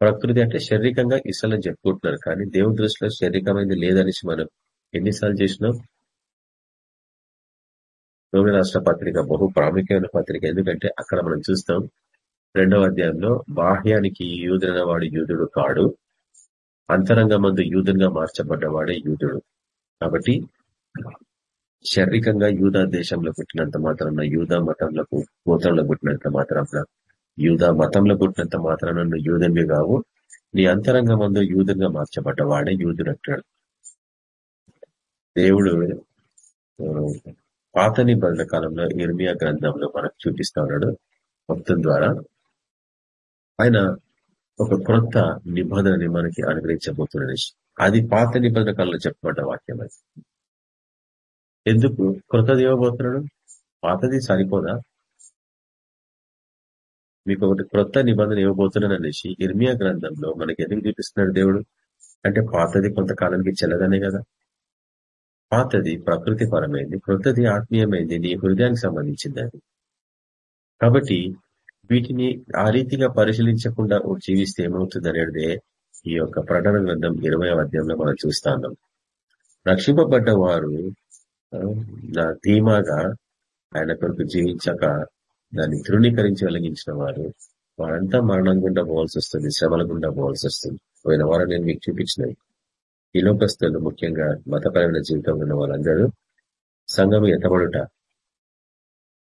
Speaker 4: ప్రకృతి అంటే శారీరకంగా ఇస్రాయల్ చెప్పుకుంటున్నారు కానీ దేవుడి దృష్టిలో శారీరకమైనది లేదనేసి మనం ఎన్నిసార్లు చేసినాం? రోమి రాష్ట్ర పత్రిక బహు ప్రాముఖ్యమైన పత్రిక ఎందుకంటే అక్కడ మనం చూస్తాం రెండవ అధ్యాయంలో బాహ్యానికి యూదుడైన వాడు యూదుడు కాడు అంతరంగ మందు యూదునిగా మార్చబడ్డవాడే యూదుడు. కాబట్టి శారీరకంగా యూదా దేశంలో పుట్టినంత మాత్రం యూదా మతంలో గోత్రంలో పుట్టినంత మాత్రం యూదా మతంలో పుట్టినంత మాత్రం నువ్వు యూదునివి కావు. నీ అంతరంగ యూదంగా మార్చబడ్డ మార్చబడ్డవాడే యూదుడు అంటాడు. దేవుడు పాత నిబంధన కాలంలో ఇర్మియా గ్రంథంలో మనకు చూపిస్తా ఉన్నాడు భక్తుల ద్వారా. ఆయన ఒక క్రొత్త నిబంధనని మనకి అనుగ్రహించబోతున్నాడు. అది పాత నిబంధన కాలంలో చెప్పబడ్డ వాక్యం అది. ఎందుకు? కృతది ఇవ్వబోతున్నాడు పాతది సరిపోదా? మీకు ఒకటి క్రొత్త నిబంధన ఇవ్వబోతున్నాడు అనేసి ఇర్మియా గ్రంథంలో మనకి ఎందుకు చూపిస్తున్నాడు దేవుడు? అంటే పాతది కొంతకాలానికి చెల్లదనే కదా. పాతది ప్రకృతి పరమైంది క్రొత్తది ఆత్మీయమైంది నీ హృదయానికి సంబంధించింది అది. కాబట్టి వీటిని ఆ రీతిగా పరిశీలించకుండా జీవిస్తే ఏమవుతుంది అనేది ఈ యొక్క ప్రకటన గ్రంథం ఇరవై అధ్యాయంలో మనం చూస్తాం రక్షింపబడ్డ వారు నా ధీమాగా ఆయన కొరకు జీవించాక దాన్ని తృణీకరించి వెలిగించిన వారు వారంతా మరణం గుండా పోవాల్సి వస్తుంది శ్రమల గుండా పోవాల్సి వస్తుంది. పోయిన వారం నేను మీకు చూపించినవి. ఈ లోకస్తులు ముఖ్యంగా మతపరమైన జీవితంలో ఉన్న వాళ్ళందరూ సంఘం ఎత్తబడుట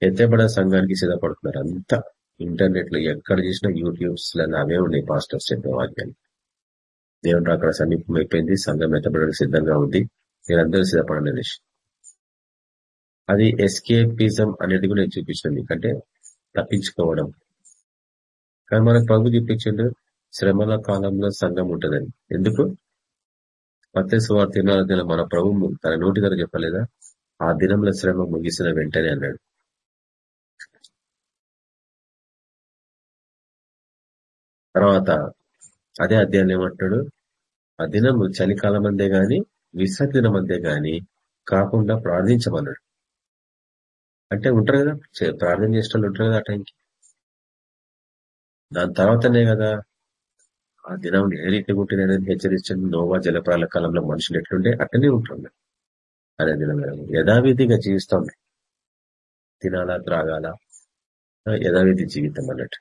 Speaker 4: ఎత్తబడ సంఘానికి సిద్ధపడుతున్నారు. అంతా ఇంటర్నెట్లో ఎక్కడ చూసినా యూట్యూబ్స్లో అవే ఉన్నాయి పాస్టర్స్ చెప్పే వాక్యాలు. దేవుడు అక్కడ సమీపం అయిపోయింది సంఘం ఎత్తబడడానికి సిద్ధంగా ఉంది. మీరందరూ సిద్ధపడండి అది ఎస్కేపిజం అనేది కూడా నేను చూపించాను ఎందుకంటే తప్పించుకోవడం. కానీ మనకు ప్రభు చూపించండు శ్రమల కాలంలో సంఘం ఉంటుందని. ఎందుకు? మత్స్య సువార్త మన ప్రభు తన నోటి ధర చెప్పలేదా? ఆ దినంలో శ్రమ ముగిసిన వెంటనే అన్నాడు. తర్వాత అదే అధ్యాయం ఏమంటాడు ఆ దినం చలికాలం అందే గాని దినం అందే గాని కాకుండా ప్రార్థించమన్నాడు. అంటే ఉంటారు కదా. ప్రార్థన చేసిన వాళ్ళు ఉంటారు కదా ఆ టైంకి దాని తర్వాతనే కదా ఆ దినం ఏ రీతి అనేది హెచ్చరించండి నోవా జలప్రాల కాలంలో మనుషులు ఎట్లుండే అట్టనే ఉంటుండే. అదే దినం యథావిధిగా జీవిస్తాం. తినాలా త్రాగాల? యథావిధి జీవితం అన్నట్టు.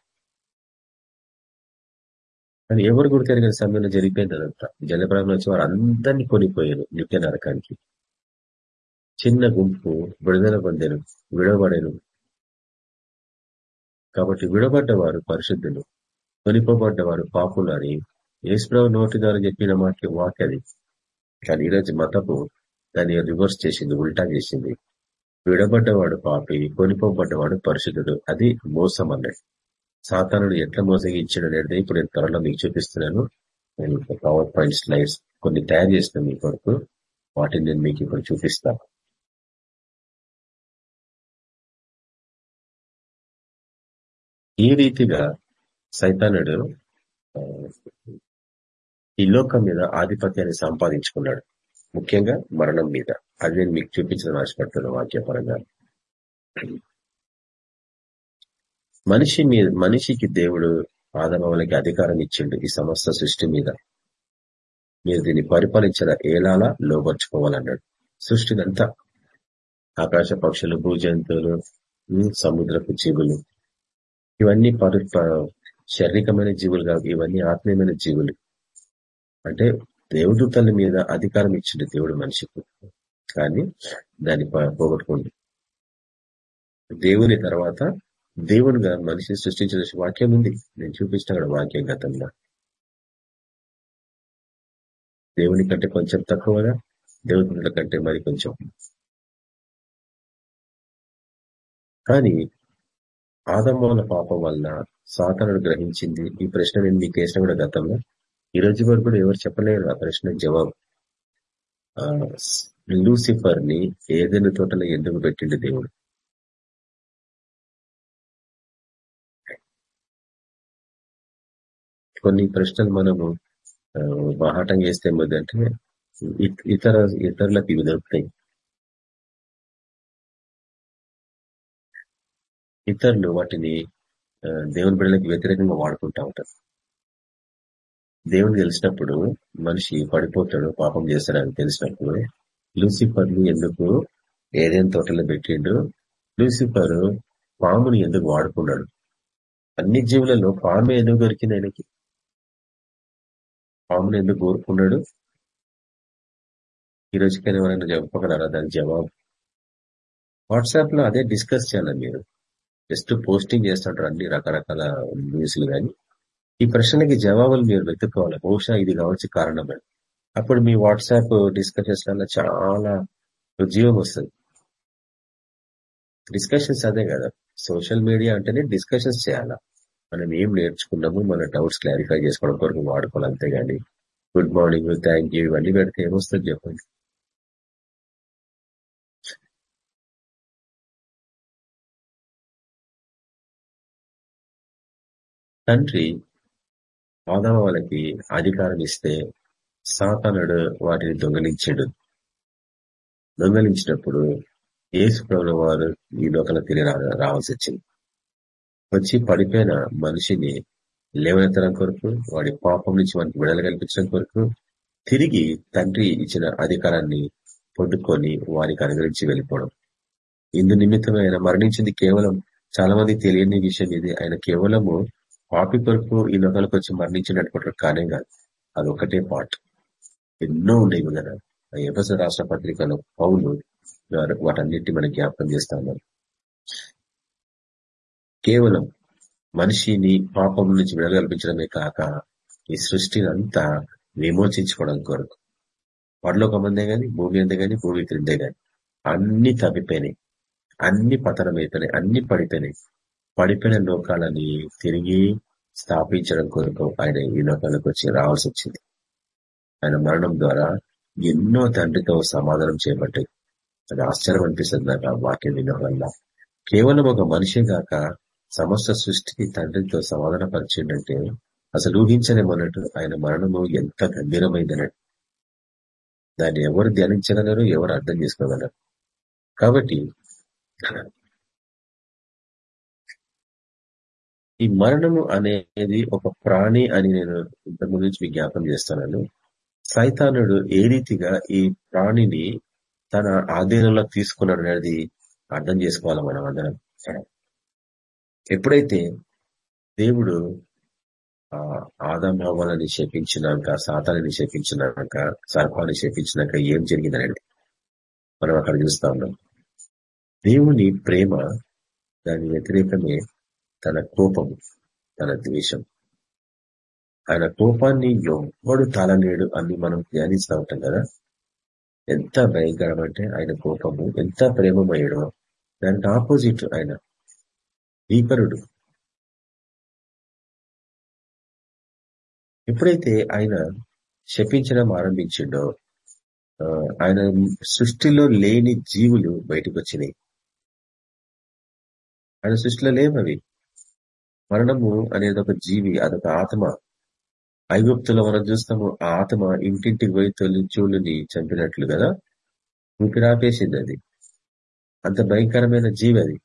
Speaker 4: కానీ ఎవరు కూడా సమయంలో జరిగిపోయింది అదంతా. జలప్రాలంలో వచ్చి వారు అందరినీ కొనిపోయారు. నిత్య నరకానికి. చిన్న గుంపు విడుదల పొందేను విడవబడేను. కాబట్టి విడబడ్డవారు పరిశుద్ధులు కొనిపోబడ్డవారు పాపులు అని యేసుప్రభు నోటి ద్వారా చెప్పిన మాట వాక్యది కానీ ఈరోజు మతపు దాన్ని రివర్స్ చేసింది ఉల్టా చేసింది. విడబడ్డవాడు పాపి కొనిపోబడ్డవాడు పరిశుద్ధుడు. అది మోసం అన్నట్టు. సాతానుడు ఎట్లా మోసగించాడు అనేది ఇప్పుడు నేను త్వరలో మీకు చూపిస్తున్నాను. నేను పవర్ పాయింట్ స్లైడ్స్ కొన్ని తయారు చేసిన మీ కొరకు. వాటిని నేను మీకు ఇప్పుడు చూపిస్తాను. ఈ రీతిగా సైతానుడు ఈ లోకం మీద ఆధిపత్యాన్ని సంపాదించుకున్నాడు. ముఖ్యంగా మరణం మీద. అది నేను మీకు చూపించిన ఆశపడుతున్న వాక్యపరంగా. మనిషి మీద మనిషికి దేవుడు ఆదమవులకి అధికారం ఇచ్చిండు ఈ సమస్త సృష్టి మీద. మీరు దీన్ని పరిపాలించిన ఏలాలా లోపరుచుకోవాలన్నాడు సృష్టిదంతా ఆకాశ పక్షులు భూజంతువులు సముద్రపు జీవులు ఇవన్నీ పరు శారీరకమైన జీవులు కావు ఇవన్నీ ఆత్మీయమైన జీవులు. అంటే దేవదూతల మీద అధికారం ఇచ్చిండు దేవుడు మనిషికి. కానీ దాన్ని పోగొట్టుకోండి. దేవుని తర్వాత దేవునిగా మనిషిని సృష్టించిన వాక్యం ఉంది. నేను చూపించిన వాక్యం గతంలో. దేవుని కంటే కొంచెం తక్కువగా దేవుని కంటే మరి కొంచెం. కానీ ఆదమ్మల పాపం వల్ల సాతనుడు గ్రహించింది. ఈ ప్రశ్న నేను మీకు వేసిన కూడా గతంలో. ఈ రోజు వరకు కూడా ఎవరు చెప్పలేరు ఆ ప్రశ్న జవాబు. లూసిఫర్ని ఏదైనా తోటలో ఎందుకు పెట్టిండు దేవుడు? కొన్ని ప్రశ్నలు మనము బాహాటంగా చేస్తే ఏమవుతుందంటే ఇతర ఇతరులకు ఇవి దొరుకుతాయి. ఇతరులు వాటిని దేవుని బిడ్డలకు వ్యతిరేకంగా వాడుకుంటా ఉంటారు. దేవుని తెలిసినప్పుడు మనిషి పడిపోతాడు పాపం చేస్తాడని తెలిసినప్పుడు లూసిఫర్ని ఎందుకు ఏదైనా తోటలో పెట్టిండు లూసిఫర్ పాముని ఎందుకు వాడుకున్నాడు? అన్ని జీవులలో పాము ఎందుకు దొరికింది ఆయనకి? పాముని ఎందుకు కోరుకున్నాడు? ఈ రోజుకైనా ఎవరైనా చెప్పగలరా దానికి జవాబు? వాట్సాప్లో అదే డిస్కస్ చేయాలి మీరు. జస్ట్ పోస్టింగ్ చేస్తుంటారు అన్ని రకరకాల న్యూస్లు కానీ. ఈ ప్రశ్నకి జవాబులు మీరు వెతుక్కోవాలి. బహుశా ఇది కావచ్చు కారణమే. అప్పుడు మీ వాట్సాప్ డిస్కషన్స్ వల్ల చాలా ఉద్యోగం వస్తుంది. డిస్కషన్స్ అదే కదా. సోషల్ మీడియా అంటేనే డిస్కషన్స్ చేయాలా? మనం ఏం నేర్చుకున్నాము? మన డౌట్స్ క్లారిఫై చేసుకోవడం కొరకు వాడుకోవాలి అంతేగాని. గుడ్ మార్నింగ్ థ్యాంక్ యూ ఇవన్నీ పెడితే ఏమొస్తుంది చెప్పండి. తండ్రి ఆదామ వాళ్ళకి అధికారం ఇస్తే సాతానుడు వాటిని దొంగలించాడు. దొంగలించినప్పుడు ఏసు ప్రభుల వారు ఈ లోకల తిరిగి రావాల్సి వచ్చింది. వచ్చి పడిపోయిన మనిషిని లేవనెత్తడం కొరకు వాడి పాపం నుంచి మనకి విడుదల కల్పించడం కొరకు తిరిగి తండ్రి ఇచ్చిన అధికారాన్ని పొందుకొని వారికి అనుగ్రహించి వెళ్ళిపోవడం. ఇందు నిమిత్తమే ఆయన మరణించింది కేవలం చాలా మంది తెలియని విషయం ఇది. ఆయన కేవలము పాపి కొరకు ఈ లోకాలకు వచ్చి మరణించినట్టు కానే కాదు. అది ఒకటే పార్ట్ ఎన్నో ఉండేవి కదా. ఎఫ్ఎస్ రాష్ట్ర పత్రికలో పౌలు వాటన్నిటి మనకి జ్ఞాపకం చేస్తా ఉన్నారు కేవలం మనిషిని పాపం నుంచి విడగల్పించడమే కాక ఈ సృష్టిని అంతా విమోచించుకోవడం కొరకు. పరలోకమందే గాని భూమి అందే గాని భూమి క్రిందే గాని అన్ని తప్పిపోయినాయి అన్ని పతనం అయిపోయినాయి అన్ని పడిపోయినాయి. పడిపోయిన లోకాలని తిరిగి స్థాపించడం కొరకు ఆయన ఈ లోకాలకు వచ్చి రావాల్సి వచ్చింది. ఆయన మరణం ద్వారా ఎన్నో తండ్రితో సమాధానం చేయబడ్డాయి. అది ఆశ్చర్యం అనిపిస్తుంది నాకు ఆ వాక్యం వినడం వల్ల. కేవలం ఒక మనిషి గాక సమస్త సృష్టికి తండ్రితో సమాధాన పరిచిందంటే అసలు ఊహించలేమన్నట్టు ఆయన మరణము ఎంత గంభీరమైందన్నట్టు దాన్ని ఎవరు ధ్యానించగలరు? ఎవరు అర్థం చేసుకోగలరు? కాబట్టి ఈ మరణము అనేది ఒక ప్రాణి అని నేను ఇంతకుముందు గురించి విజ్ఞాపం చేస్తున్నాను సైతానుడు ఏ రీతిగా ఈ ప్రాణిని తన ఆధీనంలో తీసుకున్నాడు అనేది అర్థం చేసుకోవాలి మనం అందరం. ఎప్పుడైతే దేవుడు ఆదమవ్వాలని శపించినాక సాతాన్ని శపించినాక సర్పాన్ని శపించినాక ఏం జరిగిందనండి మనం అక్కడ చూస్తా ఉన్నాం. దేవుని ప్రేమ దాని వ్యతిరేకమే తన కోపము తన ద్వేషం. ఆయన కోపాన్ని ఎవ్వడు తాళలేడు అని మనం ధ్యానిస్తూ ఉంటాం కదా. ఎంత భయంకరం అంటే ఆయన కోపము ఎంత ప్రేమమయ్యడో. దానికి ఆపోజిట్ ఆయన భీకరుడు ఎప్పుడైతే ఆయన శపించడం ఆరంభించిండో ఆయన సృష్టిలో లేని జీవులు బయటకు వచ్చినాయి. ఆయన సృష్టిలో లేవవి. మరణము అనేది ఒక జీవి అదొక ఆత్మ. ఐగుప్తులో మనం చూస్తాము ఆ ఆత్మ ఇంటింటికి పోయి తొలిచూళ్ళుని చంపినట్లు కదా? ఊపిరాపేసింది అది. అంత భయంకరమైన జీవి అది.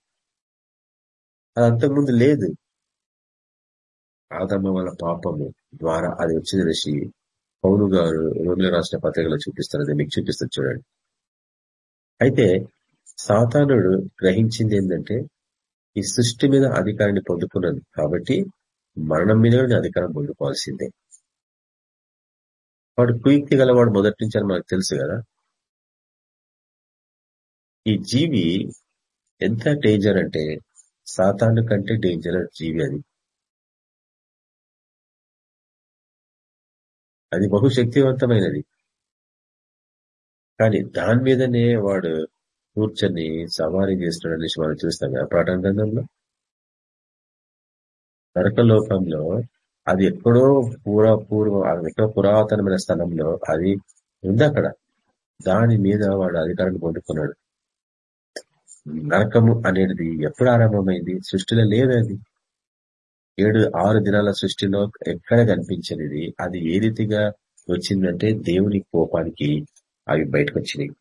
Speaker 4: అది అంతకుముందు లేదు. ఆదమ్మ వాళ్ళ పాపము ద్వారా అది వచ్చిన ఋషి పౌరు గారు రోమిల రాసిన పత్రికలో చూపిస్తారు మీకు చూపిస్తారు చూడండి. అయితే సాతానుడు గ్రహించింది ఏంటంటే ఈ సృష్టి మీద అధికారాన్ని పొందుకున్నది. కాబట్టి మరణం మీద అధికారం పొందుకోవాల్సిందే. వాడు కుయుక్తి గలవాడు మొదటి నుంచి అని మనకు తెలుసు కదా. ఈ జీవి ఎంత డేంజర్ అంటే సాతాను కంటే డేంజర్ జీవి అది. అది బహుశక్తివంతమైనది. కానీ దాని మీదనే వాడు కూర్చొని సవారీ చేస్తున్నాడు అనేసి మనం చూస్తాం కదా ప్రకటన గ్రంథంలో? నరకలోకంలో అది ఎక్కడో పూర్వ పూర్వ ఎక్కడో పురాతనమైన స్థలంలో అది ఉంది అక్కడ. దాని మీద వాడు అధికారాన్ని పొందుకున్నాడు. నరకము అనేది ఎప్పుడు ఆరంభమైంది? సృష్టిలో లేదది ఏడు ఆరు దినాల సృష్టిలో ఎక్కడ కనిపించినది? అది ఏ రీతిగా వచ్చిందంటే దేవుని కోపానికి అవి బయటకు వచ్చినాయి.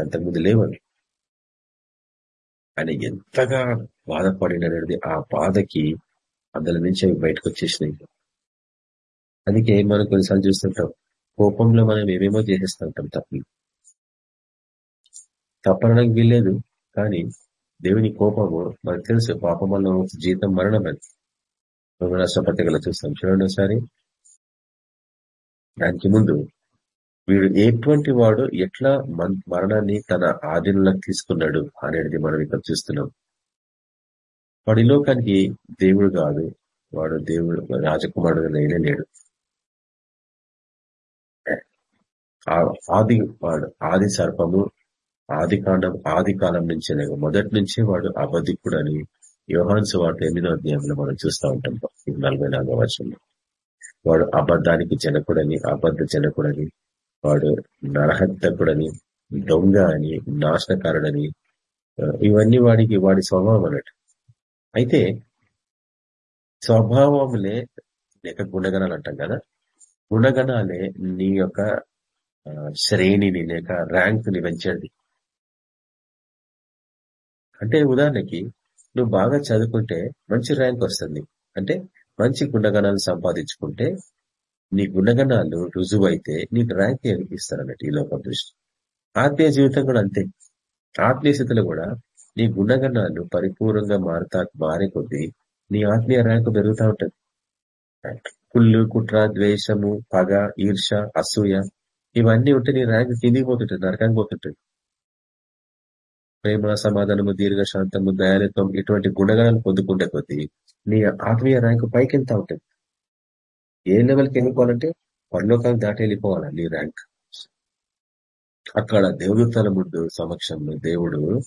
Speaker 4: అంతకుముందు లేవు ఆయన ఎంతగా బాధపడినది ఆ బాధకి అందులో నుంచి అవి బయటకు వచ్చేసినాయి. అందుకే మనం కొన్నిసార్లు చూస్తుంటాం కోపంలో మనం ఏమేమో చేసేస్తుంటాం తప్పులు తప్పనడానికి వీల్లేదు కానీ దేవుని కోపము మనకు తెలుసు పాపం వల్ల జీతం మరణం అని రాష్ట్రపతిగా చూస్తాం. చూడండి ఒకసారి. దానికి ముందు వీడు ఎటువంటి వాడు ఎట్లా మరణాన్ని తన ఆధీనంలోకి తీసుకున్నాడు అనేది మనం ఇక్కడ చూస్తున్నాం. వాడి లోకానికి దేవుడు కాదు. వాడు దేవుడు రాజకుమారుడు లేడు. ఆది వాడు ఆది సర్పము ఆది కాండం ఆది కాలం నుంచే మొదటి నుంచే వాడు అబద్ధికుడు అని యోహాన్స్ వాటి ఎనిమిదో అధ్యాయంలో మనం చూస్తూ ఉంటాం. నలభై నాలుగో వర్షంలో వాడు అబద్ధానికి జనకుడని అబద్ధ జనకుడని వాడు నరహంతకుడని దొంగ అని నాశనకారుడని ఇవన్నీ వాడికి వాడి స్వభావం అన్నట్టు. అయితే స్వభావంలే లేక గుణగణాలు అంటాం కదా గుణగణాలే నీ యొక్క శ్రేణిని లేక ర్యాంకుని పెంచేది. అంటే ఉదాహరణకి నువ్వు బాగా చదువుకుంటే మంచి ర్యాంక్ వస్తుంది. అంటే మంచి గుణగణాలు సంపాదించుకుంటే నీ గుణగణాలు రుజువు అయితే నీకు ర్యాంక్ ఇస్తారు అన్నట్టు ఈ లోకం దృష్టి. ఆత్మీయ జీవితం కూడా అంతే. ఆత్మీయ స్థితిలో కూడా నీ గుణగణాలు పరిపూర్ణంగా మారుతా మారే కొద్దీ నీ ఆత్మీయ ర్యాంకు పెరుగుతూ ఉంటది. కుళ్ళు కుట్ర ద్వేషము పగ ఈర్ష అసూయ ఇవన్నీ ఉంటే నీ ర్యాంక్ కిందికి పోతుంటుంది నరకానికి పోతుంటది. ప్రేమ సమాధానము దీర్ఘశాంతము దయాలిత్వం ఇటువంటి గుణగణాలు పొందుకుంటే కొద్దీ నీ ఆత్మీయ ర్యాంకు పైకి వెళ్తా ఉంటుంది. ఏ లెవెల్కి వెళ్ళిపోవాలంటే పరలోకానికి దాటి వెళ్ళిపోవాలా నీ ర్యాంక్. అక్కడ దేవదూతల ముందు సమక్షంలో దేవుడు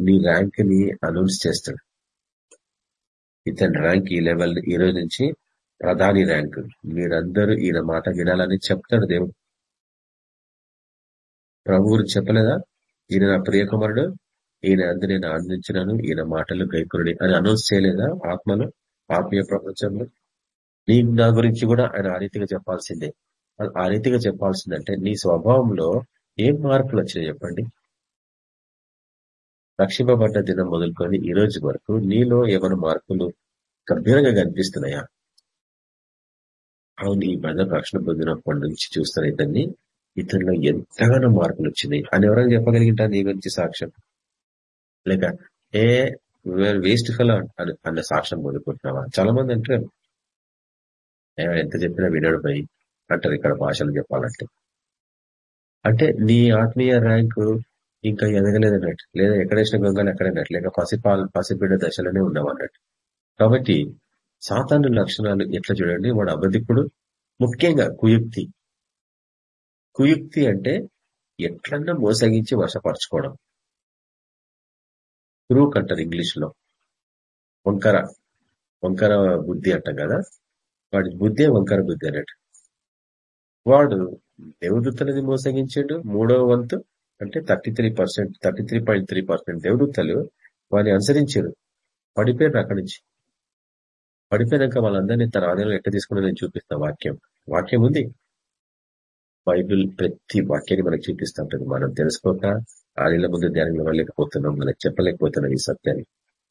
Speaker 4: నీ ర్యాంక్ని అనౌన్స్ చేస్తాడు. ఇతని ర్యాంక్ ఈ లెవెల్ ఈ రోజు నుంచి ప్రధాని ర్యాంక్. మీరందరూ ఈయన మాట వినాలని చెప్తాడు దేవుడు. ప్రభువులు చెప్పలేదా? ఈయన నా ప్రియకుమారుడు ఈయన అందు నేను ఆనందించినాను ఈయన మాటలు గైకురుడి అని అనౌన్స్ చేయలేదా ఆత్మలో ఆత్మీయ ప్రపంచంలో? నీ నా గురించి కూడా ఆయన ఆ రీతిగా చెప్పాల్సిందే. ఆ రీతిగా చెప్పాల్సిందంటే నీ స్వభావంలో ఏం మార్పులు వచ్చినాయి చెప్పండి? రక్షింపబడ్డ దినం మొదలుకొని ఈ రోజు వరకు నీలో ఏమైనా మార్పులు గంభీరంగా కనిపిస్తున్నాయా? అవును ఈ బ్రదర్ రక్షణ పొందినప్పటి నుంచి చూస్తున్న ఇతన్ని ఇతనిలో ఎంతగానో మార్పులు వచ్చినాయి. అని ఎవరైనా చెప్పగలిగింటా నీ గురించి సాక్ష్యం? లేక ఏ వేస్ట్ ఫెలో అన్న సాక్ష్యం పొందుకుంటున్నావా? చాలా మంది అంటారు ఎంత చెప్పినా వినడు పోయి. అంటారు ఇక్కడ భాషలు చెప్పాలంటే. అంటే నీ ఆత్మీయ ర్యాంకు ఇంకా ఎదగలేదన్నట్టు. లేదా ఎక్కడేసిన గంగలు ఎక్కడన్నట్టు లేక పసిపాల పసిబిడ్డ దశలోనే ఉన్నావన్నట్టు కాబట్టి సాతాను లక్షణాలు ఎట్లా చూడండి? వాడు అబద్ధికుడు ముఖ్యంగా కుయుక్తి. కుయుక్తి అంటే ఎట్లన్నా మోసగించి వశపరచుకోవడం. క్రూక్ అంటారు ఇంగ్లీష్లో వంకర వంకర బుద్ధి అంటాం కదా? వాడి బుద్ధే వంకర బుద్ధి అన్నట్టు. వాడు దేవదూతలని మోసగించాడు మూడవ వంతు అంటే thirty three percent thirty three point three percent దేవదూతలు వాడిని అనుసరించారు పడిపోయారు అక్కడి నుంచి. పడిపోయినాక వాళ్ళందరినీ తన ఆదాయంలో ఎట్ట తీసుకున్నా నేను చూపిస్తాను వాక్యం. వాక్యం ఉంది. బైబిల్ ప్రతి వాక్యాన్ని మనకు చూపిస్తూ ఉంటుంది. మనం తెలుసుకోక ఆడిల ముందు ధ్యానం ఇవ్వలేకపోతున్నాం మనకు చెప్పలేకపోతున్నాం ఈ సత్యాన్ని.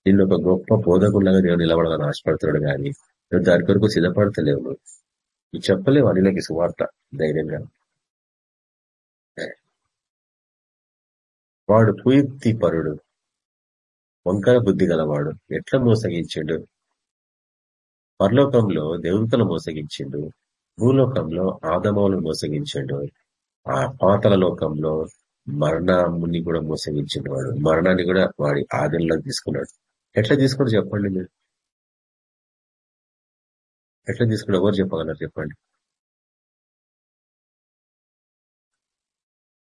Speaker 4: నిన్ను ఒక గొప్ప బోధకులాగా దేవుడు నిలబడాలని ఆశపడుతున్నాడు కానీ నువ్వు దాని కొరకు సిద్ధపడతలేవు నువ్వు. చెప్పలేవు అనిలకి సువార్త ధైర్యంగా. వాడు కుయుక్తి పరుడు వంకర బుద్ధి గలవాడు. ఎట్లా మోసగించిండు? పరలోకంలో దేవతలు మోసగించిండు. భూలోకంలో ఆదమవులను మోసగించిండు. ఆ పాతల లోకంలో మరణాన్ని కూడా మోసగించిండు వాడు. మరణాన్ని కూడా వాడి ఆదిలోకి తీసుకున్నాడు. ఎట్లా తీసుకున్నాడు చెప్పండి మీరు? ఎట్లా తీసుకుని ఎవరు చెప్పగలరు చెప్పండి.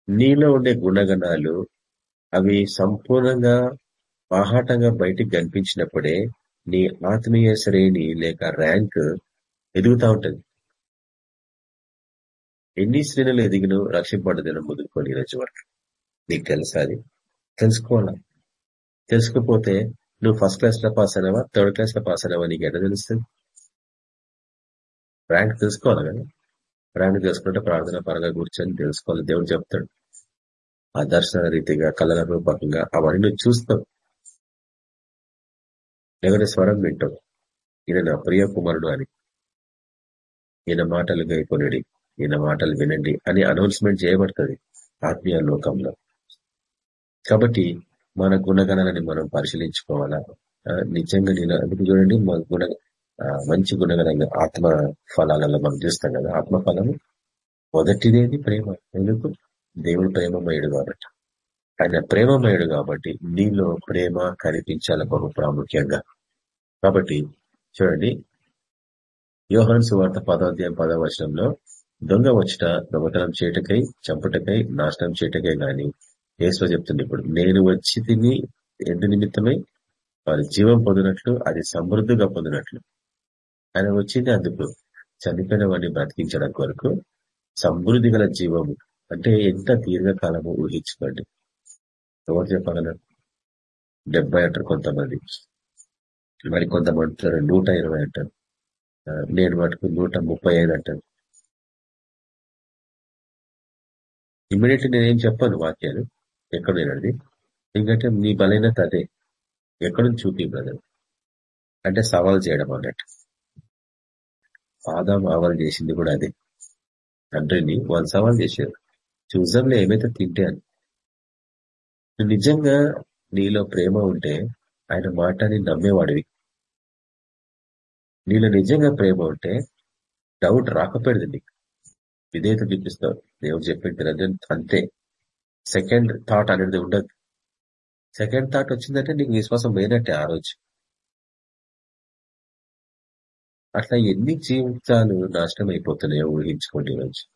Speaker 4: నీలో ఉండే గుణగణాలు అవి సంపూర్ణంగా బాహాటంగా బయటికి కనిపించినప్పుడే నీ ఆత్మీయ శ్రేణి లేక ర్యాంక్ ఎదుగుతా ఉంటుంది. ఎన్ని శ్రేణులు ఎదిగినో రక్షింపడదిన ముదుకొని ఈరోజు వరకు. నీకు తెలుసా అది? తెలుసుకోవాలా? తెలుసుకోపోతే నువ్వు ఫస్ట్ క్లాస్లో పాస్ అయినావా? థర్డ్ క్లాస్లో పాస్ అయినావా? నీకు ఎట్లా తెలుస్తుంది? ర్యాంక్ తెలుసుకోవాలి కదా. ర్యాంక్ తెలుసుకుంటే ప్రార్థన పరంగా కూర్చొని తెలుసుకోవాలి. దేవుడు చెప్తాడు. ఆ దర్శన రీతిగా కళల రూపకంగా అవన్నీ నువ్వు చూస్తావు ఎవరి స్వరం వింటావు ఈయన నా ప్రియ కుమారుడు అని. ఈయన మాటలు గైకొనిడి ఈయన మాటలు వినండి అని అనౌన్స్మెంట్ చేయబడుతుంది ఆత్మీయ లోకంలో. కాబట్టి మన గుణగణాలని మనం పరిశీలించుకోవాలా? నిజంగా నేను అందుకు చూడండి మన గుణ మంచి గుణగలైన ఆత్మ ఫలాలలో మనం చూస్తాం కదా ఆత్మ ఫలము మొదటిదేది ప్రేమ. ఎందుకు? దేవుడు ప్రేమమయుడు కాబట్టి. ఆయన ప్రేమమయుడు కాబట్టి నీలో ప్రేమ కనిపించాల బహు ప్రాముఖ్యంగా. కాబట్టి చూడండి యోహన్ సువార్త పదోధ్యాయం పదవచనంలో దొంగ వచ్చిన దొంగతనం చేయటకై చంపుటకై నాశనం చేయటకై గాని ఏసో చెప్తుంది ఇప్పుడు నేను వచ్చి తిని ఎందు నిమిత్తమై వారి జీవం పొందినట్లు అది సమృద్ధిగా పొందినట్లు. ఆయన వచ్చింది అందుకు చనిపోయిన వాడిని బ్రతికించడం కొరకు సమృద్ధి గల జీవము అంటే ఎంత దీర్ఘకాలము ఊహించుకోండి. ఎవరు చెప్పగలరు? డెబ్బై అంటారు కొంతమంది. మరి కొంతమంది నూట ఇరవై అంటారు. నేను మటుకు నూట ముప్పై ఐదు అంటారు ఇమ్మీడియట్లీ నేనేం చెప్పాను వాక్యాలు? ఎక్కడ నేనది ఎందుకంటే నీ బలైనత అదే. ఎక్కడ చూపి బ్రదర్? అంటే సవాల్ చేయడం అన్నట్టు. ఆదాం ఆవరణ చేసింది కూడా అదే. తండ్రిని వాళ్ళు సవాల్ చేశారు. చూద్దాంలో ఏమైతే తింటే అని. నువ్వు నిజంగా నీలో ప్రేమ ఉంటే ఆయన మాటని నమ్మేవాడివి. నీలో నిజంగా ప్రేమ ఉంటే డౌట్ రాకపోయేది నీకు. విధేయత చూపిస్తావు. దేవుడు చెప్పింది అంతే. సెకండ్ థాట్ అనేది ఉండదు. సెకండ్ థాట్ వచ్చిందంటే నీకు విశ్వాసం పోయినట్టే ఆ రోజు. అట్లా ఎన్ని జీవితాలు నాశనం అయిపోతున్నాయో ఊహించుకోండి ఈరోజు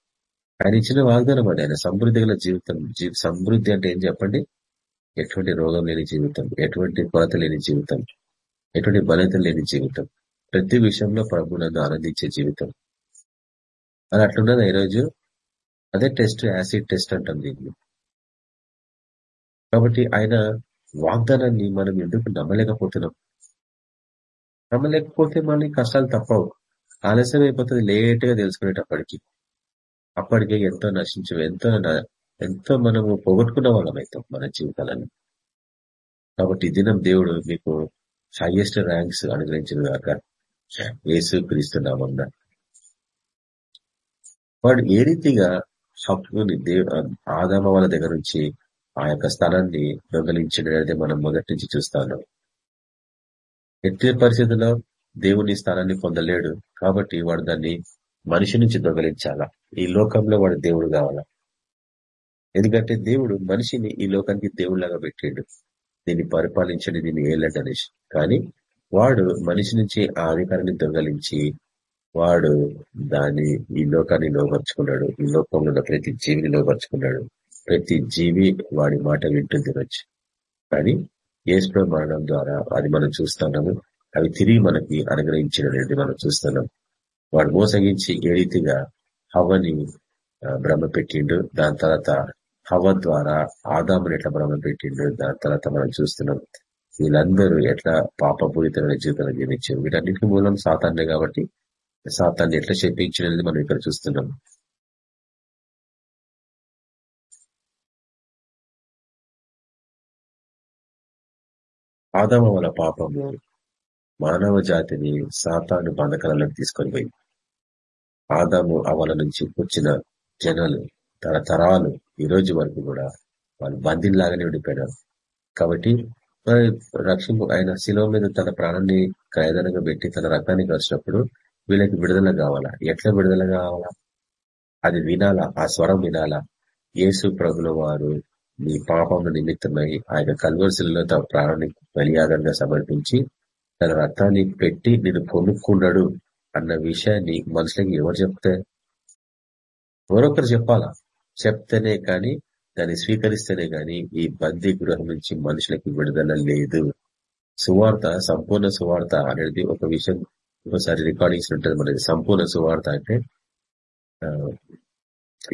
Speaker 4: ఆయన ఇచ్చిన వాగ్దానం అండి ఆయన సమృద్ధి గల జీవితం. సమృద్ధి అంటే ఏం చెప్పండి? ఎటువంటి రోగం లేని జీవితం ఎటువంటి కొరత లేని జీవితం ఎటువంటి బలత లేని జీవితం. ప్రతి విషయంలో ప్రభు ఆనందించే జీవితం. అది అట్లున్నది ఈరోజు అదే టెస్ట్ యాసిడ్ టెస్ట్ అంటాం దీన్ని. కాబట్టి ఆయన వాగ్దానాన్ని మనం ఎందుకు నమ్మలేకపోతున్నాం? నమ్మలేకపోతే మళ్ళీ కష్టాలు తప్పవు. ఆలస్యం అయిపోతుంది లేట్గా తెలుసుకునేటప్పటికి. అప్పటికే ఎంతో నశించు ఎంతో ఎంతో మనము పోగొట్టుకున్న వాళ్ళం అవుతాం మన జీవితాలను కాబట్టి దినం దేవుడు మీకు హైయెస్ట్ ర్యాంక్స్ అనుగ్రహించిన కాక యేసు క్రీస్తున్నామన్న వాడు ఏ రీతిగా హక్కుని ఆదామ వాళ్ళ దగ్గర నుంచి ఆ యొక్క స్థలాన్ని దొంగలించడం మనం మొదటి నుంచి చూస్తాను. ఎట్టి పరిస్థితుల్లో దేవుని స్థానాన్ని పొందలేడు కాబట్టి వాడు దాన్ని మనిషి నుంచి దొంగలించాలా? ఈ లోకంలో వాడు దేవుడు కావాలా? ఎందుకంటే దేవుడు మనిషిని ఈ లోకానికి దేవుళ్ళాగా పెట్టాడు. దీన్ని పరిపాలించండి దీన్ని ఏలండి అనేసి. కానీ వాడు మనిషి నుంచి ఆ అధికారాన్ని దొంగలించి వాడు దాన్ని ఈ లోకాన్ని లోపరుచుకున్నాడు ఈ లోకంలో ఉన్న ప్రతి జీవిని లోపరుచుకున్నాడు ప్రతి జీవి వాడి మాట వింటుంది రోజు కానీ ఏసుప్రో మరణం ద్వారా అది మనం చూస్తున్నాము. అవి తిరిగి మనకి అనుగ్రహించినది మనం చూస్తున్నాం. వాడు మోసగించి ఏ రీతిగా హవ్వని భ్రమ పెట్టిండు. దాని తర్వాత హవ ద్వారా ఆదాముని ఎట్లా భ్రమ పెట్టిండు? దాని తర్వాత మనం చూస్తున్నాం. వీళ్ళందరూ ఎట్లా పాపపూరితమైన జీవితం జీవించారు? వీటన్నిటికీ మూలం సాతాన్నే కాబట్టి సాతాన్ని ఎట్లా చెప్పించినది మనం ఇక్కడ చూస్తున్నాం. ఆదమ వల్ల పాపము మానవ జాతిని సాతాను బంధకాలకు తీసుకొని పోయి ఆదాము అవల నుంచి వచ్చిన జనాలు తరతరాలు ఈ రోజు వరకు కూడా వాళ్ళు బందీలాగానే ఉండిపోయినారు. కాబట్టి రక్షణ ఆయన శిలువ మీద తన ప్రాణాన్ని ఖైదనంగా పెట్టి తన రక్తాన్ని కలిసినప్పుడు వీళ్ళకి విడుదల కావాలా? ఎట్లా విడుదల కావాలా? అది వినాలా? ఆ స్వరం వినాలా? యేసు ప్రభుల వారు నీ పాపముల నిమిత్తమై ఆయన కల్వర్సులలో తన ప్రాణాన్ని బలియాగంగా సమర్పించి తన రక్తాన్ని పెట్టి నేను కొనుక్కున్నాడు అన్న విషయాన్ని మనుషులకి ఎవరు చెప్తే? ఎవరొకరు చెప్పాలా? చెప్తేనే కానీ దాన్ని స్వీకరిస్తేనే కానీ ఈ బందీ గృహం నుంచి మనుషులకి విడుదల లేదు. సువార్త సంపూర్ణ సువార్త అనేది ఒక విషయం ఒకసారి రికార్డింగ్స్ ఉంటుంది మనది సంపూర్ణ సువార్త అంటే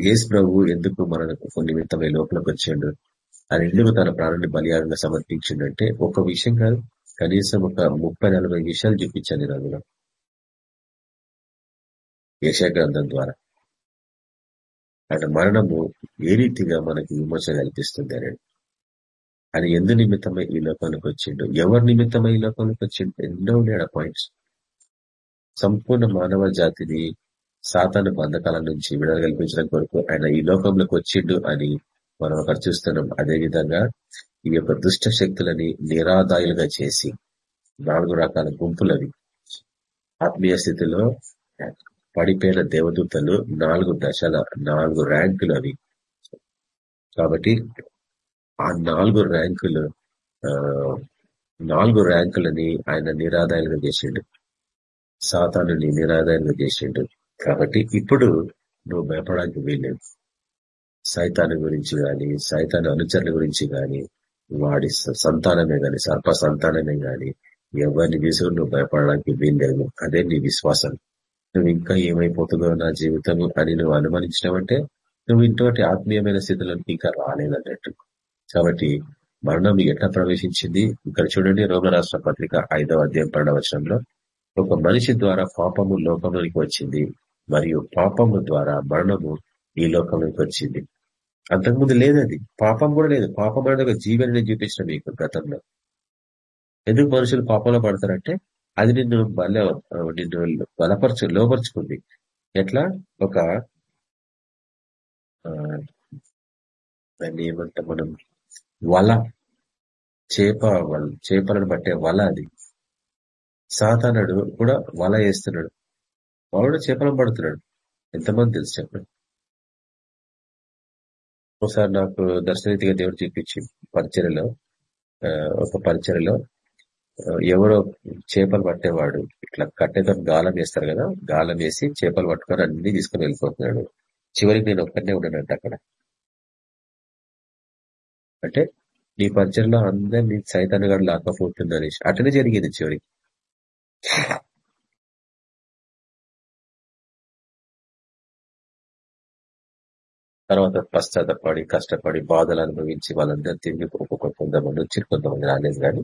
Speaker 4: యేసు ప్రభు ఎందుకు మన నిమిత్తమై లోపలికి వచ్చాడు? ఆయన ఎందుకు తన ప్రాణాన్ని బలియాగంగా సమర్పించిండంటే ఒక విషయం కాదు కనీసం ఒక ముప్పై నలభై విషయాలు చూపించాను నేను అందులో గ్రంథం ద్వారా. అటు మరణము ఏ రీతిగా మనకి విమర్శ కల్పిస్తుంది అని. ఆయన ఎందు నిమిత్తమై ఈ లోకానికి వచ్చిండు? ఎవరి నిమిత్తమై ఈ లోకానికి వచ్చిండు? ఎన్నో ఉన్నాడు పాయింట్స్? సంపూర్ణ మానవ జాతిని సాతాను బంధకాల నుంచి విడుదల కల్పించడం కొరకు ఆయన ఈ లోకంలోకి వచ్చిండు అని మనం అక్కడ చూస్తున్నాం అదే విధంగా ఈ యొక్క దుష్ట శక్తులని నిరాదాయులుగా చేసి నాలుగు రకాల గుంపులవి. ఆత్మీయ స్థితిలో పడిపోయిన దేవదూతలు నాలుగు దశల నాలుగు ర్యాంకులు అవి కాబట్టి ఆ నాలుగు ర్యాంకులు నాలుగు ర్యాంకులని ఆయన నిరాదాయులుగా చేసిండు. సాతాను నిరాదాయంగా చేసిండు. కాబట్టి ఇప్పుడు నువ్వు భయపడడానికి వీల్లేదు. సైతాన్ని గురించి గాని సైతాన్ని అనుచరుల గురించి గాని వాడి సంతానమే గాని సర్ప సంతానమే గాని ఎవరిని విసురు నువ్వు భయపడడానికి వీల్లేదు. అదే నీ విశ్వాసం. నువ్వు ఇంకా ఏమైపోతుందో నా జీవితం అని నువ్వు అనుమానించినావంటే నువ్వు ఇంటి ఆత్మీయమైన స్థితిలోకి ఇంకా రాలేదన్నట్టు. కాబట్టి మరణం ఎట్లా ప్రవేశించింది? ఇక్కడ చూడండి రోగ రాష్ట్ర పత్రిక ఐదవ అధ్యాయం పన్నెండవచనంలో ఒక మనిషి ద్వారా పాపము లోకంలోకి వచ్చింది మరియు పాపము ద్వారా మరణము ఈ లోకంలోకి వచ్చింది. అంతకుముందు లేదది పాపం కూడా లేదు. పాపం అనేది ఒక జీవని చూపించిన మీకు గతంలో. ఎందుకు మనుషులు పాపంలో పడతారంటే అది నిన్ను బల నిన్ను బలపరచు లోపరుచుకుంది. ఎట్లా? ఒక దాన్ని ఏమంటాం మనం? వల. చేప వల- చేపలను పట్టే వల అది. సాతానుడు కూడా వల వేస్తున్నాడు. వాడు చేపలం పడుతున్నాడు. ఎంతమంది తెలుసు చెప్పండి. ఒకసారి నాకు దర్శనరీతిగా దేవుడు చూపించి పరిచర్యలో ఒక పరిచర్యలో ఎవరో చేపలు పట్టేవాడు ఇట్లా కట్టేతో గాలం వేస్తారు కదా గాలం వేసి చేపలు పట్టుకొని అన్ని తీసుకుని వెళ్ళిపోతున్నాడు. చివరికి నేను ఒక్కనే ఉన్నానంట అక్కడ. అంటే నీ పరిచయంలో అందరినీ సైతాన్ లాక్కపోతుంది అనేసి. అటనే జరిగింది చివరికి. తర్వాత పశ్చాత్తపడి కష్టపడి బాధలు అనుభవించి వాళ్ళందరూ తిరిగి ఒక్కొక్క కొంతమంది కొంతమంది రాలేదు కానీ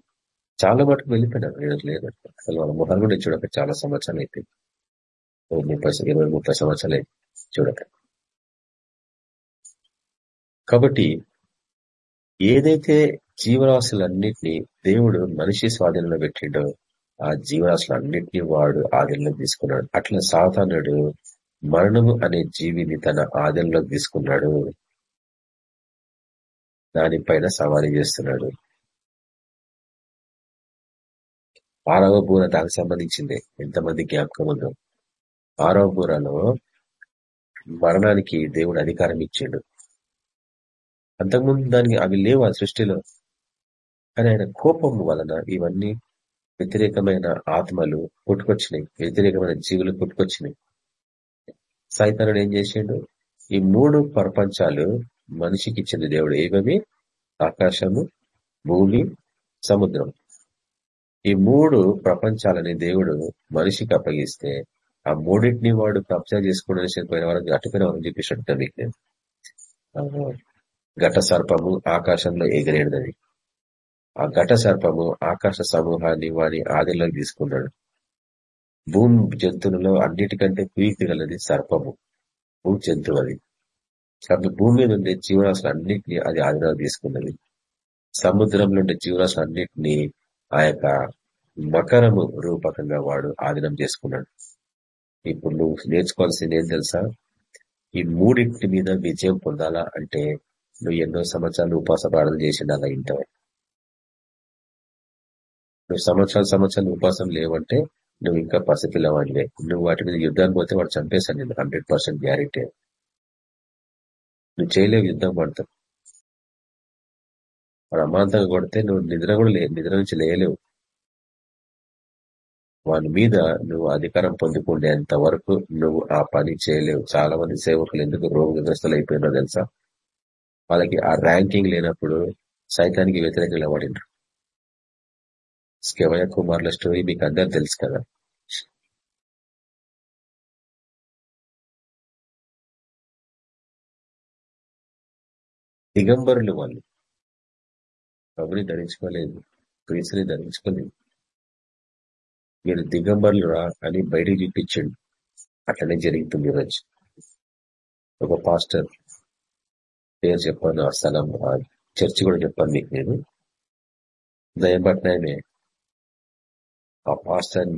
Speaker 4: చాలా మటుకు వెళ్ళిపోయినారు. ఈరోజు లేదు. అసలు వాళ్ళ మొహాలు కూడా చూడక చాలా సంవత్సరాలు అయిపోయింది. ముప్పై ఇరవై ముప్పై సంవత్సరాలు చూడక. కాబట్టి ఏదైతే జీవరాశులన్నింటినీ దేవుడు మనిషి స్వాధీనంలో పెట్టిండో ఆ జీవరాశులన్నిటినీ వాడు ఆధీనంలోకి తీసుకున్నాడు. అట్లా సాతానుడు మరణము అనే జీవిని తన ఆధీనంలోకి తీసుకున్నాడు. దానిపైన సవారీ చేస్తున్నాడు. ఆరవ బూర దానికి సంబంధించింది. ఎంతమంది జ్ఞాపకం ఉందో. ఆరవ బూరలో మరణానికి దేవుడు అధికారం ఇచ్చాడు. అంతకుముందు దానికి అవి లేవు ఆ సృష్టిలో? కానీ ఆయన కోపం వలన ఇవన్నీ వ్యతిరేకమైన ఆత్మలు పుట్టుకొచ్చినాయి. వ్యతిరేకమైన జీవులు పుట్టుకొచ్చినాయి. సైతానుడు ఏం చేసిండు? ఈ మూడు ప్రపంచాలు మనిషికి ఇచ్చింది దేవుడు. ఏమేమి ఆకాశము భూమి సముద్రం. ఈ మూడు ప్రపంచాలని దేవుడు మనిషికి అప్పగిస్తే ఆ మూడింటిని వాడు కబ్జా చేసుకోవడానికి పోయిన వరకు అటుపోయిన వరకు చూపించండి మీకు నేను ఘట సర్పము ఆకాశంలో ఎగిరేడుదని ఆ ఘట సర్పము ఆకాశ సమూహాన్ని వాని ఆదిలోకి తీసుకున్నాడు. భూమి జంతువులలో అన్నిటికంటే కుయుక్తి గలది సర్పము భూ జంతువు అది. కాబట్టి భూమి మీద ఉండే జీవరాశులు అన్నింటినీ అది ఆదిలో తీసుకున్నది. సముద్రంలో ఉండే జీవరాశులు అన్నింటినీ ఆ యొక్క మకరము రూపకంగా వాడు ఆధీనం చేసుకున్నాడు. ఇప్పుడు నువ్వు నేర్చుకోవాల్సింది ఏం తెలుసా? ఈ మూడింటి మీద విజయం పొందాలా అంటే నువ్వు ఎన్నో సంవత్సరాలు ఉపాస ప్రార్థన చేసిండాలా ఇంటి నువ్వు సంవత్సరాలు సంవత్సరాలు ఉపాసం లేవంటే నువ్వు ఇంకా పసిపిల్లవాడివే. నువ్వు వాటి మీద యుద్ధాన్ని పోతే వాడు చంపేశాను నేను హండ్రెడ్ పర్సెంట్ గ్యారెంటీ నువ్వు చేయలేవు యుద్ధం వాడితో. వాడు అమాంతంగా కొడితే నువ్వు నిద్ర కూడా లే నిద్ర నుంచి లేయలేవు. వాని మీద నువ్వు అధికారం పొందుకునేంత వరకు నువ్వు ఆ పని చేయలేవు. చాలా మంది సేవకులు ఎందుకు రోగగ్రస్తులు అయిపోయినో తెలుసా? వాళ్ళకి ఆ ర్యాంకింగ్ లేనప్పుడు సైతానికి వ్యతిరేకంగా నిలబడినారు స్కెవయ కుమార్ల స్టోరీ మీకు అందరు తెలుసు కదా దిగంబరులు వాళ్ళు ప్రభుని ధరించుకోలేదు క్రీస్తుని ధరించుకోలేదు మీరు దిగంబరులు రా అని బయటికి చూపించండి అట్లనే జరుగుతుంది ఈరోజు ఒక పాస్టర్ పేరు చెప్పాను ఆ స్థలం చర్చి కూడా చెప్పాను మీకు నేను దయం ఆ పాస్టర్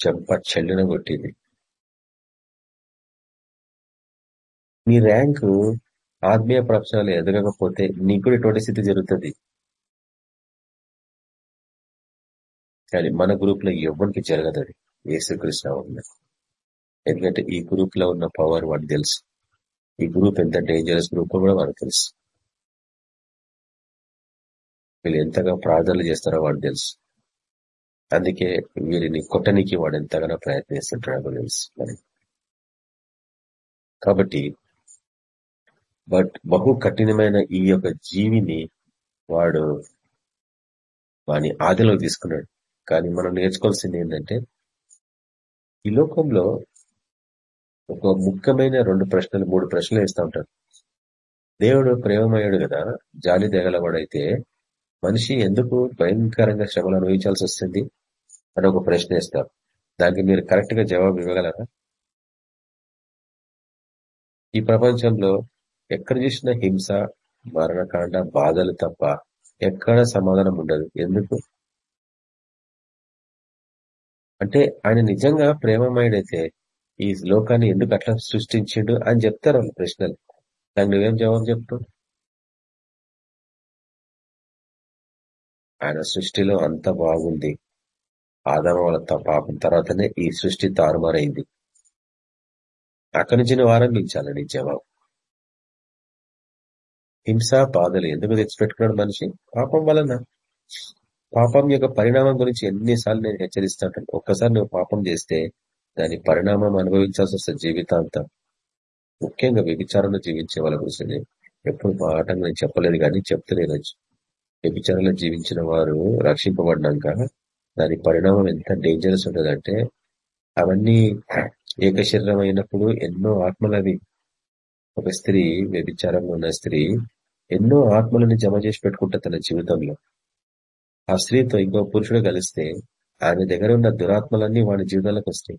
Speaker 4: చెంప చెల్లిన కొట్టింది. నీ ర్యాంకు ఆత్మీయ ప్రపంచాలు ఎదగకపోతే నీకు కూడా ఎటువంటి స్థితి జరుగుతుంది. కానీ మన గ్రూప్లో ఎవరికి జరగదు అది ఏసుకృష్ణ ఉన్న ఎందుకంటే ఈ గ్రూప్లో ఉన్న పవర్ వాడికి తెలుసు. ఈ గ్రూప్ ఎంత డేంజరస్ గ్రూప్ కూడా వాడికి తెలుసు. వీళ్ళు ఎంతగా ప్రార్థనలు చేస్తారో వాడికి తెలుసు. అందుకే వీరిని కొట్టనికి వాడు ఎంతగానో ప్రయత్నిస్తుంటాడో తెలుసు కాబట్టి బట్ బహు కఠినమైన ఈ యొక్క జీవిని వాడు వాని ఆదిలో తీసుకున్నాడు. కానీ మనం నేర్చుకోవాల్సింది ఏంటంటే ఈ లోకంలో ఒక ముఖ్యమైన రెండు ప్రశ్నలు మూడు ప్రశ్నలు వేస్తూ ఉంటారు. దేవుడు ప్రేమమయ్యాడు కదా జాలి తెగలవాడైతే మనిషి ఎందుకు భయంకరంగా శ్రమలు అనుభవించాల్సి వస్తుంది అని ఒక ప్రశ్న వేస్తారు. దానికి మీరు కరెక్ట్గా జవాబు ఇవ్వగలరా? ఈ ప్రపంచంలో ఎక్కడ చూసినా హింస మరణకాండ బాధలు తప్ప ఎక్కడ సమాధానం ఉండదు. ఎందుకు? అంటే ఆయన నిజంగా ప్రేమమైనైతే ఈ లోకాన్ని ఎందుకు అట్లా సృష్టించిండు అని చెప్తారు వాళ్ళు ప్రశ్నలు. దానికి నువ్వేం జవాబు చెప్తావు? ఆయన సృష్టిలో అంత బాగుంది. ఆదామ వాళ్ళ పాపం తర్వాతనే ఈ సృష్టి తారుమారైంది. అక్కడి నుంచి నువ్వు జవాబు. హింస బాధలు ఎందుకు తెచ్చిపెట్టుకున్నాడు మనిషి? పాపం వలన. పాపం యొక్క పరిణామం గురించి ఎన్నిసార్లు నేను హెచ్చరిస్తాను. ఒక్కసారి నువ్వు పాపం చేస్తే దాని పరిణామం అనుభవించాల్సి వస్తుంది జీవితాంతం. ముఖ్యంగా వ్యభిచారంలో జీవించే వాళ్ళ గురించి ఎప్పుడు పాఠంగా నేను చెప్పలేదు కానీ చెప్తలేదు వ్యభిచారంలో జీవించిన వారు రక్షింపబడినాక దాని పరిణామం ఎంత డేంజరస్ ఉంటుందంటే అవన్నీ ఏకశరీరం అయినప్పుడు ఎన్నో ఆత్మలవి. ఒక స్త్రీ వ్యభిచారంలో ఉన్న స్త్రీ ఎన్నో ఆత్మలని జమ చేసి పెట్టుకుంటా తన జీవితంలో. ఆ స్త్రీతో ఇంకో పురుషుడు కలిస్తే ఆయన దగ్గర ఉన్న దురాత్మలన్నీ వాడి జీవితాలకు వస్తాయి.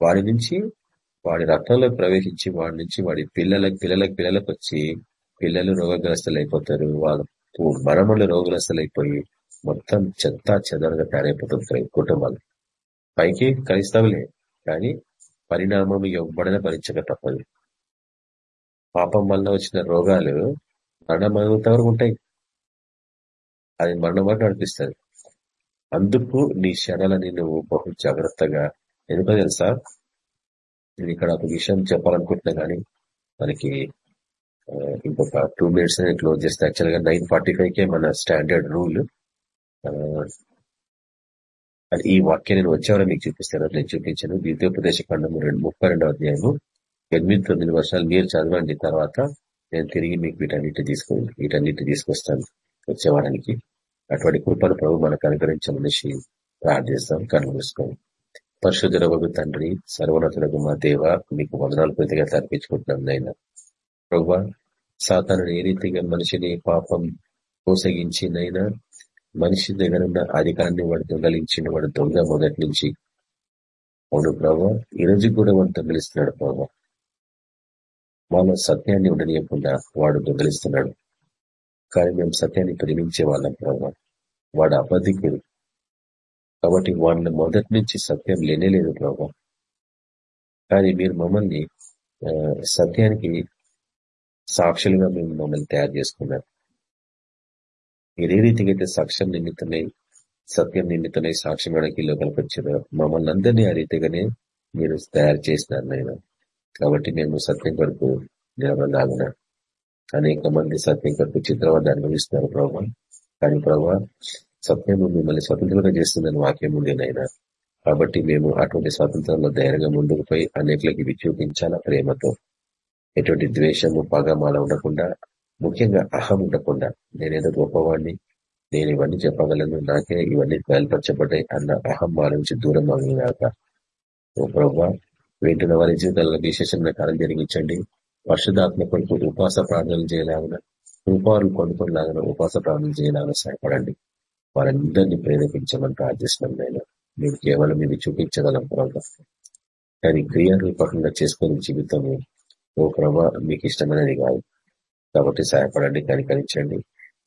Speaker 4: వాడి నుంచి వాడి రక్తంలో ప్రవేశించి వాడి నుంచి వాడి పిల్లలకు పిల్లలకు పిల్లలకు వచ్చి పిల్లలు రోగగ్రస్తులు అయిపోతారు వాళ్ళ మరమలు రోగగ్రస్తులు అయిపోయి మొత్తం చెత్త చెదరగా తయారైపోతుంటాయి కుటుంబాలు. పైకి క్రైస్తవులే కానీ పరిణామం ఇవ్వబడిన భరించక తప్పదు. పాపం వల్ల వచ్చిన రోగాలు మరణమంత వరకు ఉంటాయి. అది మరణం వరకు నడిపిస్తుంది అందుకు నీ క్షణాలని నువ్వు బహు జాగ్రత్తగా ఎందుకో తెలుసా? నేను ఇక్కడ ఒక విషయం చెప్పాలనుకుంటున్నా కానీ మనకి Uh, ఇంకొక టూ మినిట్స్ క్లోజ్ చేస్తే యాక్చువల్గా నైన్ ఫార్టీ ఫైవ్ కే మన స్టాండర్డ్ రూల్ uh, అది ఈ వాక్యం నేను వచ్చేవారు మీకు చూపిస్తాను. నేను చూపించాను. ద్వితీయోపదేశ ఖండము రెండు ముప్పై రెండవ అధ్యాయము. ఎనిమిది తొమ్మిది వర్షాలు మీరు చదవండి. తర్వాత నేను తిరిగి మీకు వీటన్నిటి తీసుకు వీటన్నిటి తీసుకొస్తాను వచ్చేవారానికి అటువంటి కృపను ప్రభు మనకు అనుగ్రహించమనేసి ప్రార్థిస్తాం. కళ్ళు మూసుకోండి. పరిశుద్ధుల తండ్రి సర్వోన్నతులకు మా దేవ మీకు వందనాలు కొద్దిగా తర్పించుకుంటున్నాం నైనా ప్రభా సాతాను ఏ రీతిగా మనిషిని పాపం కోసగించిందైనా మనిషి దగ్గర ఉన్న అధికారాన్ని వాడు దొంగలించిన వాడు దొంగ మొదటి నుంచి. అవును ప్రభా ఈ రోజు కూడా వాడు దొంగలిస్తున్నాడు ప్రభా వాళ్ళ సత్యాన్ని ఉండనియకుండా వాడు దొంగలిస్తున్నాడు. కానీ మేము సత్యాన్ని ప్రేమించే వాళ్ళం ప్రభా వాడు అబద్ధికుడు. కాబట్టి వాళ్ళ మొదటి నుంచి సత్యం లేనేలేదు ప్రభా కానీ మీరు మమ్మల్ని సత్యానికి సాక్షులుగా మేము మమ్మల్ని తయారు చేసుకున్నారు. మీరు ఏ రీతిగా అయితే సాక్ష్యం నిమిత్తమై సత్యం నిమిత్తమై సాక్ష్యం ఇవ్వడానికి ఈ లోపలికి వచ్చారో మమ్మల్ని అందరినీ ఆ రీతిగానే మీరు తయారు చేసినారు నాయన. కాబట్టి మేము సత్యం కొరకు నిలబడాలన అనేక మంది సత్యం కొరకు చిత్రవద్ద అనుభవిస్తున్నారు ప్రభావ కానీ ప్రభావ సత్యం మిమ్మల్ని స్వతంత్రంగా చేస్తుందని వాక్యం ఉంది నాయన. కాబట్టి మేము అటువంటి స్వాతంత్రంలో ధైర్యంగా ముందుకు పోయి అనేకులకి ఇవి చూపించాలా ప్రేమతో? ఎటువంటి ద్వేషము పగమాల ఉండకుండా ముఖ్యంగా అహం ఉండకుండా నేనేదో గొప్పవాడిని నేను ఇవన్నీ చెప్పగలను నాకే ఇవన్నీ బయలుపరచబడ్డాయి అన్న అహం మాల నుంచి దూరం అగినాక ఓ ప్రభా వింటున్న వారి జీవితాల్లో విశేషమైన కాలం జరిగించండి. పరిశుధాత్మ కొరకు ఉపాస ప్రార్థనలు చేయలాగిన రూపాలు కొనుక్కోలాగిన ఉపాస ప్రార్థనలు చేయలాగిన సహాయపడండి. వారందరినీ ప్రేరేపించమని ప్రార్థిస్తున్నాం నేను. మీరు కేవలం ఇది చూపించగలం ప్రభావ కానీ క్రియారూపకంగా చేసుకునే జీవితం ఓ ప్రభా మీకు ఇష్టమైనది కాదు. కాబట్టి సహాయపడండి కనికరించండి.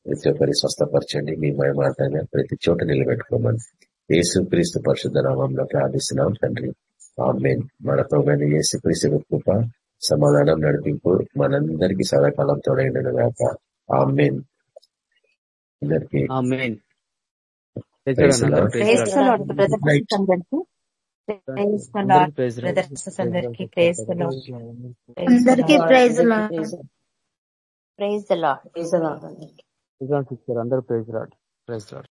Speaker 4: ప్రతి ఒక్కరి స్వస్థపరచండి. మీ మయమార్థంగా ప్రతి చోట నిలబెట్టుకోమని యేసు క్రీస్తు పరిశుద్ధ నామంలో ప్రార్థిస్తున్నాం తండ్రి. ఆమెన్. మన ప్రభుత్వ యేసు క్రీస్తు కృప సమాధానం నడిపింపు మనందరికీ సదాకాలం తోడైండను గాక. ఆమెన్. అందరికీ
Speaker 2: అందరికి
Speaker 5: ప్రైజ్
Speaker 2: లార్డ్
Speaker 1: అందరూ ప్రైజ్ రాడ్ ప్రైజ్ రాడ్